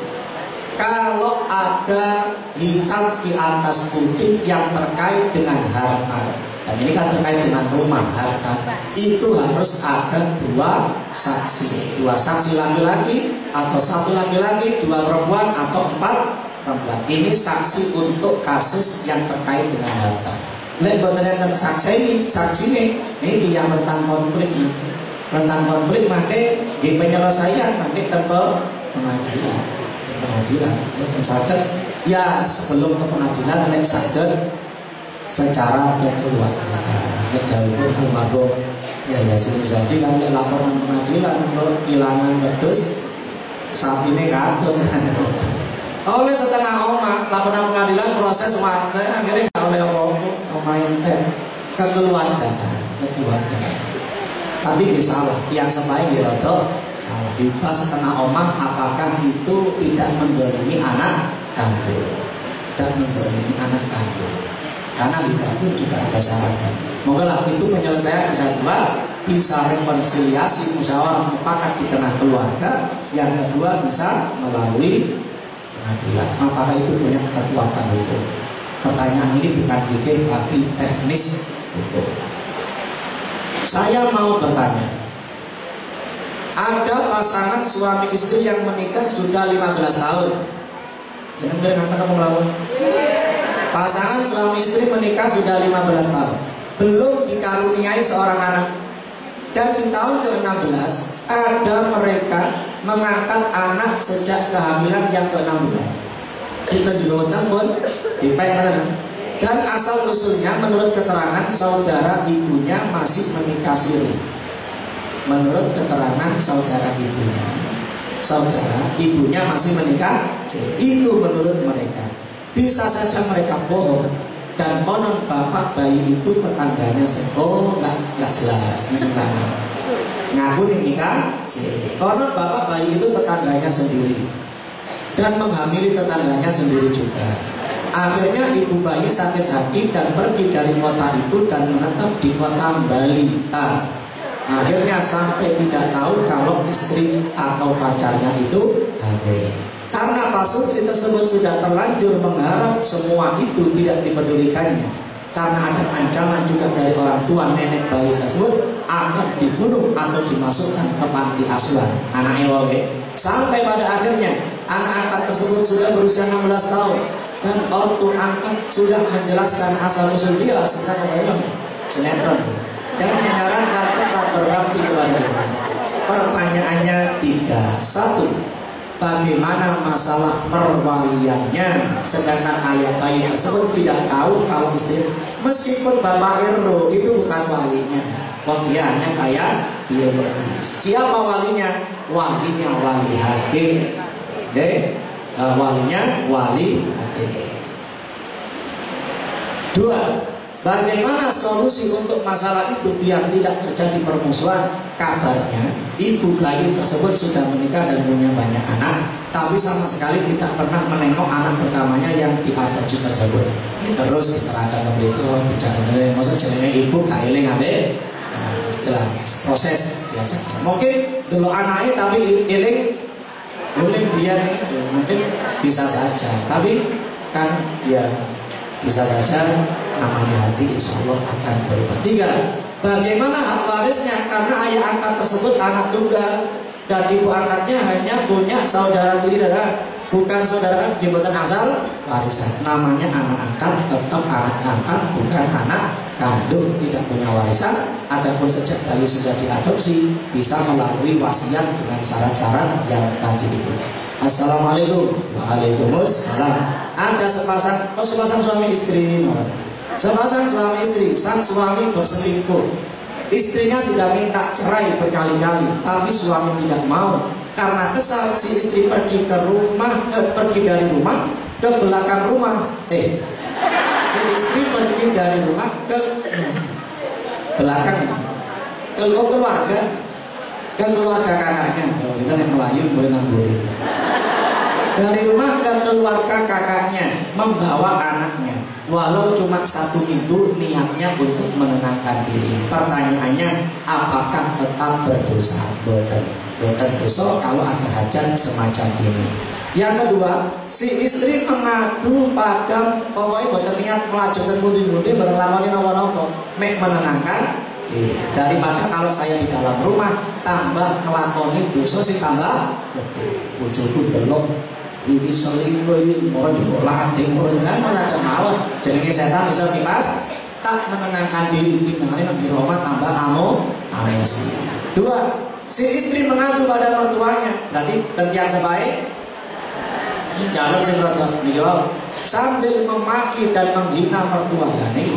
Speaker 1: kalau ada hitam di atas putih yang terkait dengan harta dan ini kan terkait dengan rumah harta. Itu harus ada dua saksi. Dua saksi laki-laki atau satu laki-laki dua perempuan atau empat perempuan. Ini saksi untuk kasus yang terkait dengan harta. Lek yang saksi ini saksi ini ini yang rentan konflik. Rentan konflik maka di penyelesaian nanti tempat pengadilan. Pengadilan ya sebelum ke pengadilan lek sadar secara kekeluargaan. Legalipun almarhum ya Muzadi kan laporan pengadilan untuk kehilangan wedus saat ini katut. oleh setengah oma laporan pengadilan proses waktu akhirnya oleh apa-apa main teh kekeluargaan kekeluargaan tapi dia salah. Yang sebaik dia salah. Hibah setengah omah apakah itu tidak mendolimi anak kandung? Dan mendolimi anak kandung karena hibah pun juga ada syaratnya. Moga lah itu penyelesaian bisa dua, bisa rekonsiliasi musyawarah mufakat di tengah keluarga. Yang kedua bisa melalui pengadilan. Apakah itu punya kekuatan hukum? Pertanyaan ini bukan fikih tapi teknis hukum. Saya mau bertanya, ada pasangan suami istri yang menikah sudah 15 tahun. Jangan mungkin apa kamu? Pasangan suami istri menikah sudah 15 tahun. Belum dikaruniai seorang anak. Dan di tahun ke-16 Ada mereka mengangkat anak sejak kehamilan yang ke-16 Kita juga pun di Dan asal usulnya menurut keterangan saudara ibunya masih menikah siri. Menurut keterangan saudara ibunya Saudara ibunya masih menikah Itu menurut mereka bisa saja mereka bohong dan konon bapak bayi itu tetangganya oh nggak nggak jelas misalnya ngaku nih nikah konon bapak bayi itu tetangganya sendiri dan menghamili tetangganya sendiri juga. Akhirnya ibu bayi sakit hati dan pergi dari kota itu dan menetap di kota Balita. Akhirnya sampai tidak tahu kalau istri atau pacarnya itu hamil pasutri tersebut sudah terlanjur mengharap semua itu tidak dipedulikannya. Karena ada ancaman juga dari orang tua nenek bayi tersebut akan dibunuh atau dimasukkan ke panti asuhan anak ewawe. Sampai pada akhirnya anak angkat tersebut sudah berusia 16 tahun dan ortu angkat sudah menjelaskan asal usul dia sebenarnya banyak sinetron dan menyarankan tetap berbakti kepada ibunya. Pertanyaannya tiga satu bagaimana masalah perwaliannya sedangkan ayah bayi tersebut tidak tahu kalau istri meskipun bapak Ero itu bukan walinya Wong dia hanya kaya biologis. Siapa walinya? Walinya wali hakim. Oke, uh, walinya wali hakim. Dua, Bagaimana solusi untuk masalah itu biar tidak terjadi permusuhan? Kabarnya ibu bayi tersebut sudah menikah dan punya banyak anak, tapi sama sekali tidak pernah menengok anak pertamanya yang diadopsi tersebut. Terus diterangkan ke berita, bicara dari maksud jenenge ibu kailing abe, setelah proses diajak. Mungkin dulu anaknya tapi iling boleh biar mungkin bisa saja, tapi kan ya bisa saja namanya hati insya Allah akan berubah. Tiga, bagaimana warisnya? Karena ayah angkat tersebut anak tunggal dan ibu angkatnya hanya punya saudara tiri dan bukan saudara jembatan asal warisan. Namanya anak angkat tetap anak angkat bukan anak kandung tidak punya warisan. Adapun sejak bayi sudah diadopsi bisa melalui wasiat dengan syarat-syarat yang tadi itu. Assalamualaikum Waalaikumsalam Ada sepasang Oh sepasang suami istri Sepasang suami istri, sang suami berselingkuh. Istrinya sudah minta cerai berkali-kali, tapi suami tidak mau. Karena kesal si istri pergi ke rumah, eh, pergi dari rumah ke belakang rumah. Eh, si istri pergi dari rumah ke belakang ke keluarga ke keluarga kakaknya kalau kita yang Melayu boleh namburin dari rumah ke keluarga kakaknya membawa anaknya Walau cuma satu minggu niatnya untuk menenangkan diri. Pertanyaannya, apakah tetap berdosa? Boten. Boten dosa kalau ada hajat semacam ini. Yang kedua, si istri mengadu pada pokoknya boten niat melanjutkan putih-putih berlawanin nopo-nopo. Mek menenangkan diri. Daripada kalau saya di dalam rumah tambah melakoni dosa si tambah betul. Wujudku delok ini selingkuh ini. Orang juga latih orang kan malah jadi setan bisa kipas tak menenangkan diri timbangannya di rumah tambah amo amosi dua si istri mengadu pada mertuanya. Berarti tentiang sebaik? Jalur sing rada dijawab sambil memaki dan menghina mertua. Ini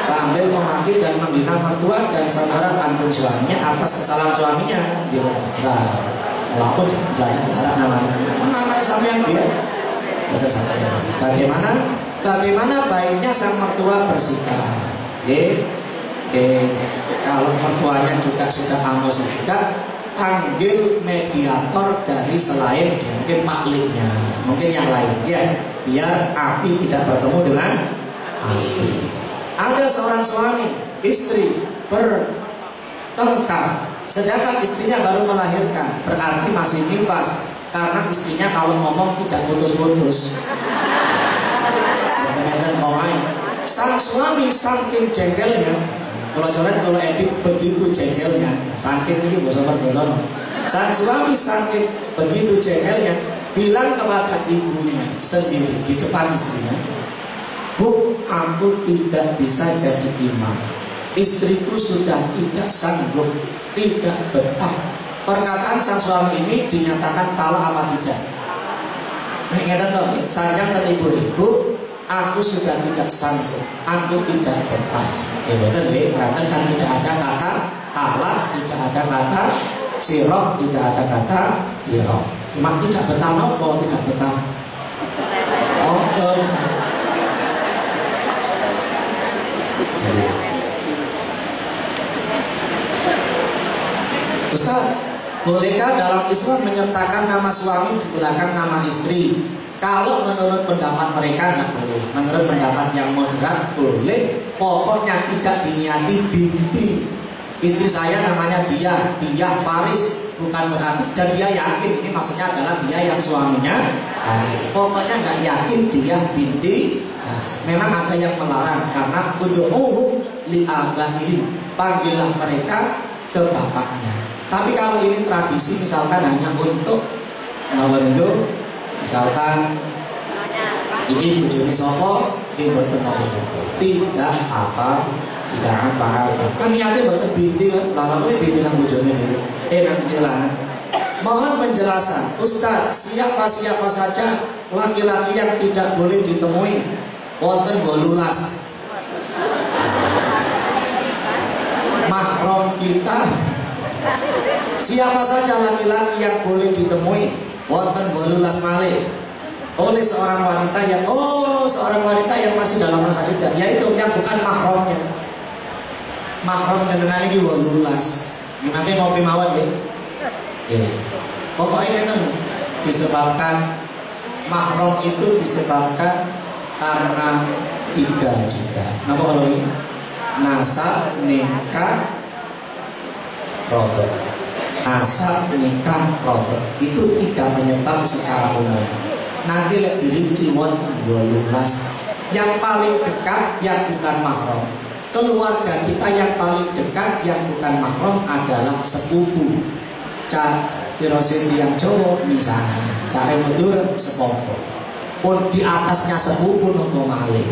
Speaker 1: sambil memaki dan menghina mertua dan saudara kandung suaminya atas kesalahan suaminya. Dia berkata lapor banyak cara namanya. Sampai yang dia betul saya bagaimana? Bagaimana baiknya sang mertua bersikap? Oke, oke. Kalau mertuanya juga sudah amos juga, panggil mediator dari selain mungkin maklimnya, mungkin yang lain. Ya, biar api tidak bertemu dengan api. Ada seorang suami, istri bertengkar Sedangkan istrinya baru melahirkan, berarti masih nifas. Karena istrinya kalau ngomong tidak putus-putus. Sang suami saking jengkelnya, kalau coret kalau edit begitu jengkelnya, saking ini bosan bosan. Sang suami saking begitu jengkelnya, bilang kepada ibunya sendiri di depan istrinya, Bu, aku tidak bisa jadi imam. Istriku sudah tidak sanggup tidak betah. Perkataan sang suami ini dinyatakan talak apa tidak? Ingat dong, sayang dan ibu-ibu, aku sudah tidak sanggup, aku tidak betah. Ya betul ya, berarti kan tidak ada kata talak, tidak ada kata sirok, tidak ada kata firok. Cuma tidak betah nopo, tidak betah. Oh, oh. Ustaz, bolehkah dalam Islam menyertakan nama suami di belakang nama istri? Kalau menurut pendapat mereka nggak boleh. Menurut pendapat yang moderat boleh. Pokoknya tidak diniati binti. Istri saya namanya dia, dia Faris. Bukan berarti dan dia yakin ini maksudnya adalah dia yang suaminya Faris. Pokoknya nggak yakin dia binti. memang ada yang melarang karena untuk umum li Panggillah mereka ke bapaknya. Tapi kalau ini tradisi misalkan hanya untuk lawan itu misalkan ini bujuni sopo ini buatan apa tidak apa tidak apa-apa kan niatnya buatan binti kan lalu ini binti nang bujuni dulu. Eh nang jelas mohon penjelasan Ustaz siapa siapa saja laki-laki yang tidak boleh ditemui? Wonten bolulas mahram kita siapa saja laki-laki yang boleh ditemui wonten wolulas malih oleh seorang wanita yang oh seorang wanita yang masih dalam masa iddah yaitu yang bukan mahramnya mahram dengan ini wolulas Gimana ngopi mawon ya? Ya. Pokoknya itu disebabkan mahram itu disebabkan karena tiga juga. Kenapa kalau ini? Nasa, nikah, rodok. Nasa, nikah, rodok. Itu tiga penyebab secara umum. Nanti lihat dirinci wonten 12 yang paling dekat yang bukan mahram keluarga kita yang paling dekat yang bukan mahram adalah sepupu. Cak tirosin yang cowok misalnya cari medur sepopo pun di atasnya sepupu nopo di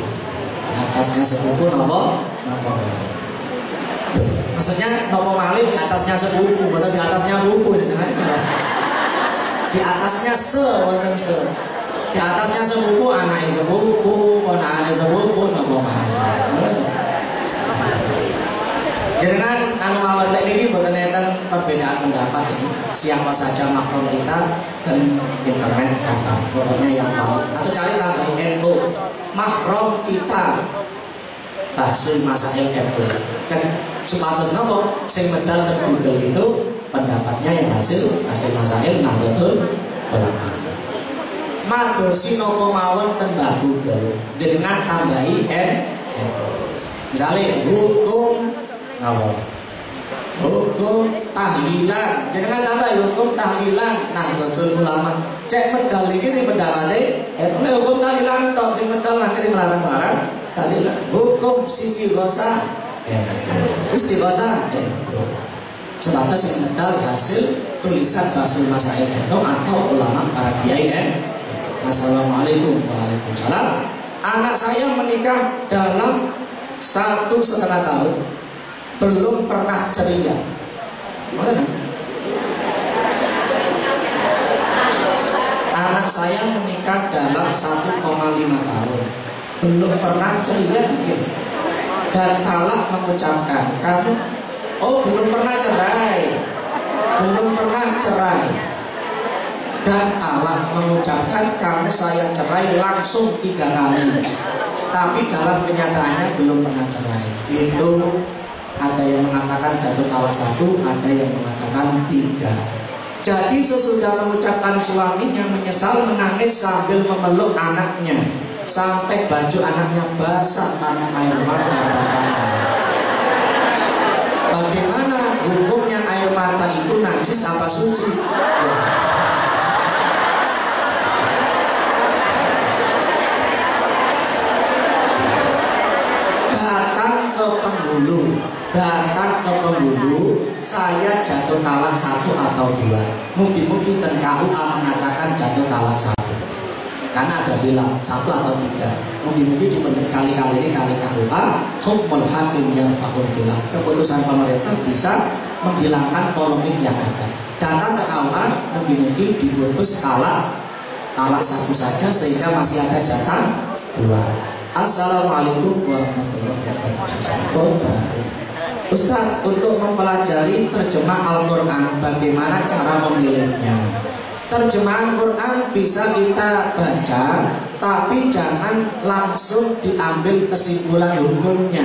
Speaker 1: atasnya sepupu nopo nopo malih maksudnya nopo malih di atasnya sepupu atau di atasnya buku di atasnya se wonten se di atasnya sepupu anaknya sepupu anaknya sepupu nopo malih dengan anu mawon lek niki mboten enten perbedaan pendapat ini. Siapa saja makrom kita dan internet kata pokoknya yang valid. Atau cari tambahin NU. Makrom kita Basul Masail NU. Dan sepatus nopo sing medal tergudel itu pendapatnya yang hasil hasil masail nah betul ulama. Madosi nopo mawon ten Google dengan tambahi N Misalnya hukum apa? Hukum tahlilan. Jangan tambah hukum tahlilan. Nah, betul ulama. Cek medal iki sing pendapate, eh hukum tahlilan tok sing medal nang sing melarang barang tahlilan. Hukum. Eh, istighosa. Eh, sebatas medal hasil tulisan Basul Masail Eno atau ulama para kiai eh. Assalamualaikum Waalaikumsalam Anak saya menikah dalam satu setengah tahun belum pernah ceria. Maksudnya? Anak saya menikah dalam 1,5 tahun Belum pernah ceria Dan talak mengucapkan Kamu Oh belum pernah cerai. Belum pernah cerai. Dan talak mengucapkan Kamu saya cerai langsung tiga kali. Tapi dalam kenyataannya belum pernah cerai. Itu ada yang mengatakan jatuh talak satu, ada yang mengatakan tiga. Jadi sesudah mengucapkan suaminya menyesal menangis sambil memeluk anaknya sampai baju anaknya basah karena air mata bapaknya. Bagaimana hukumnya air mata itu najis apa suci? Datang ke penghulu datang ke penghulu saya jatuh talak satu atau dua mungkin-mungkin dan KUA mengatakan jatuh talak satu karena ada bilang satu atau tiga. Mungkin-mungkin di kali-kali ini kali KUA hukmul hakim yang fakul bilang keputusan pemerintah bisa menghilangkan polemik yang ada. Ke KUA mungkin-mungkin diputus talak talak satu saja sehingga masih ada jatah dua. Assalamualaikum warahmatullahi wabarakatuh. Ustaz untuk mempelajari terjemah Al-Quran bagaimana cara memilihnya terjemahan Quran bisa kita baca tapi jangan langsung diambil kesimpulan hukumnya.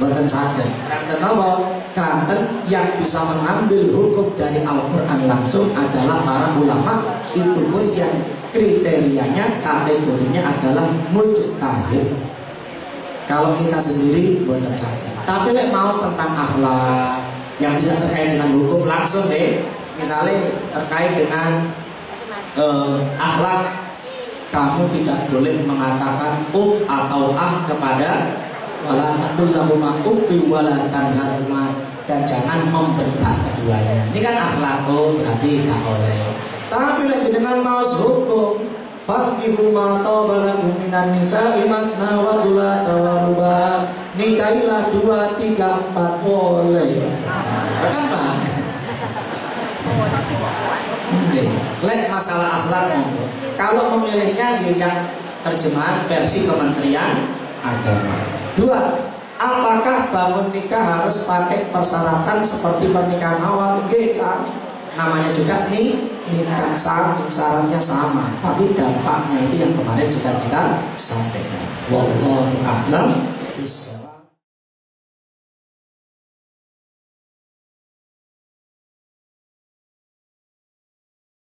Speaker 1: Bukan sakit Keranten apa? Keranten yang bisa mengambil hukum dari Al-Quran langsung adalah para ulama. Itu pun yang kriterianya, kategorinya adalah mujtahid. Kalau kita sendiri buatan sakit tapi nek mau tentang akhlak yang tidak terkait dengan hukum langsung deh. Misalnya terkait dengan uh, akhlak kamu tidak boleh mengatakan uf atau ah kepada wala takul uffi wala tanharuma dan jangan membentak keduanya. Ini kan akhlak oh, berarti tak boleh. Tapi lagi dengan mau hukum Fankihu ma tabalakum minan nisa'i wa. Nikahilah dua, tiga, empat boleh. Kan Pak? Lek masalah akhlak monggo. Kalau memilihnya yang terjemahan versi Kementerian Agama. Dua, apakah bangun nikah harus pakai persyaratan seperti pernikahan awal? Nggih, namanya juga nih nikah saling syaratnya sama, tapi dampaknya itu yang kemarin sudah kita sampaikan. Wallahu a'lam.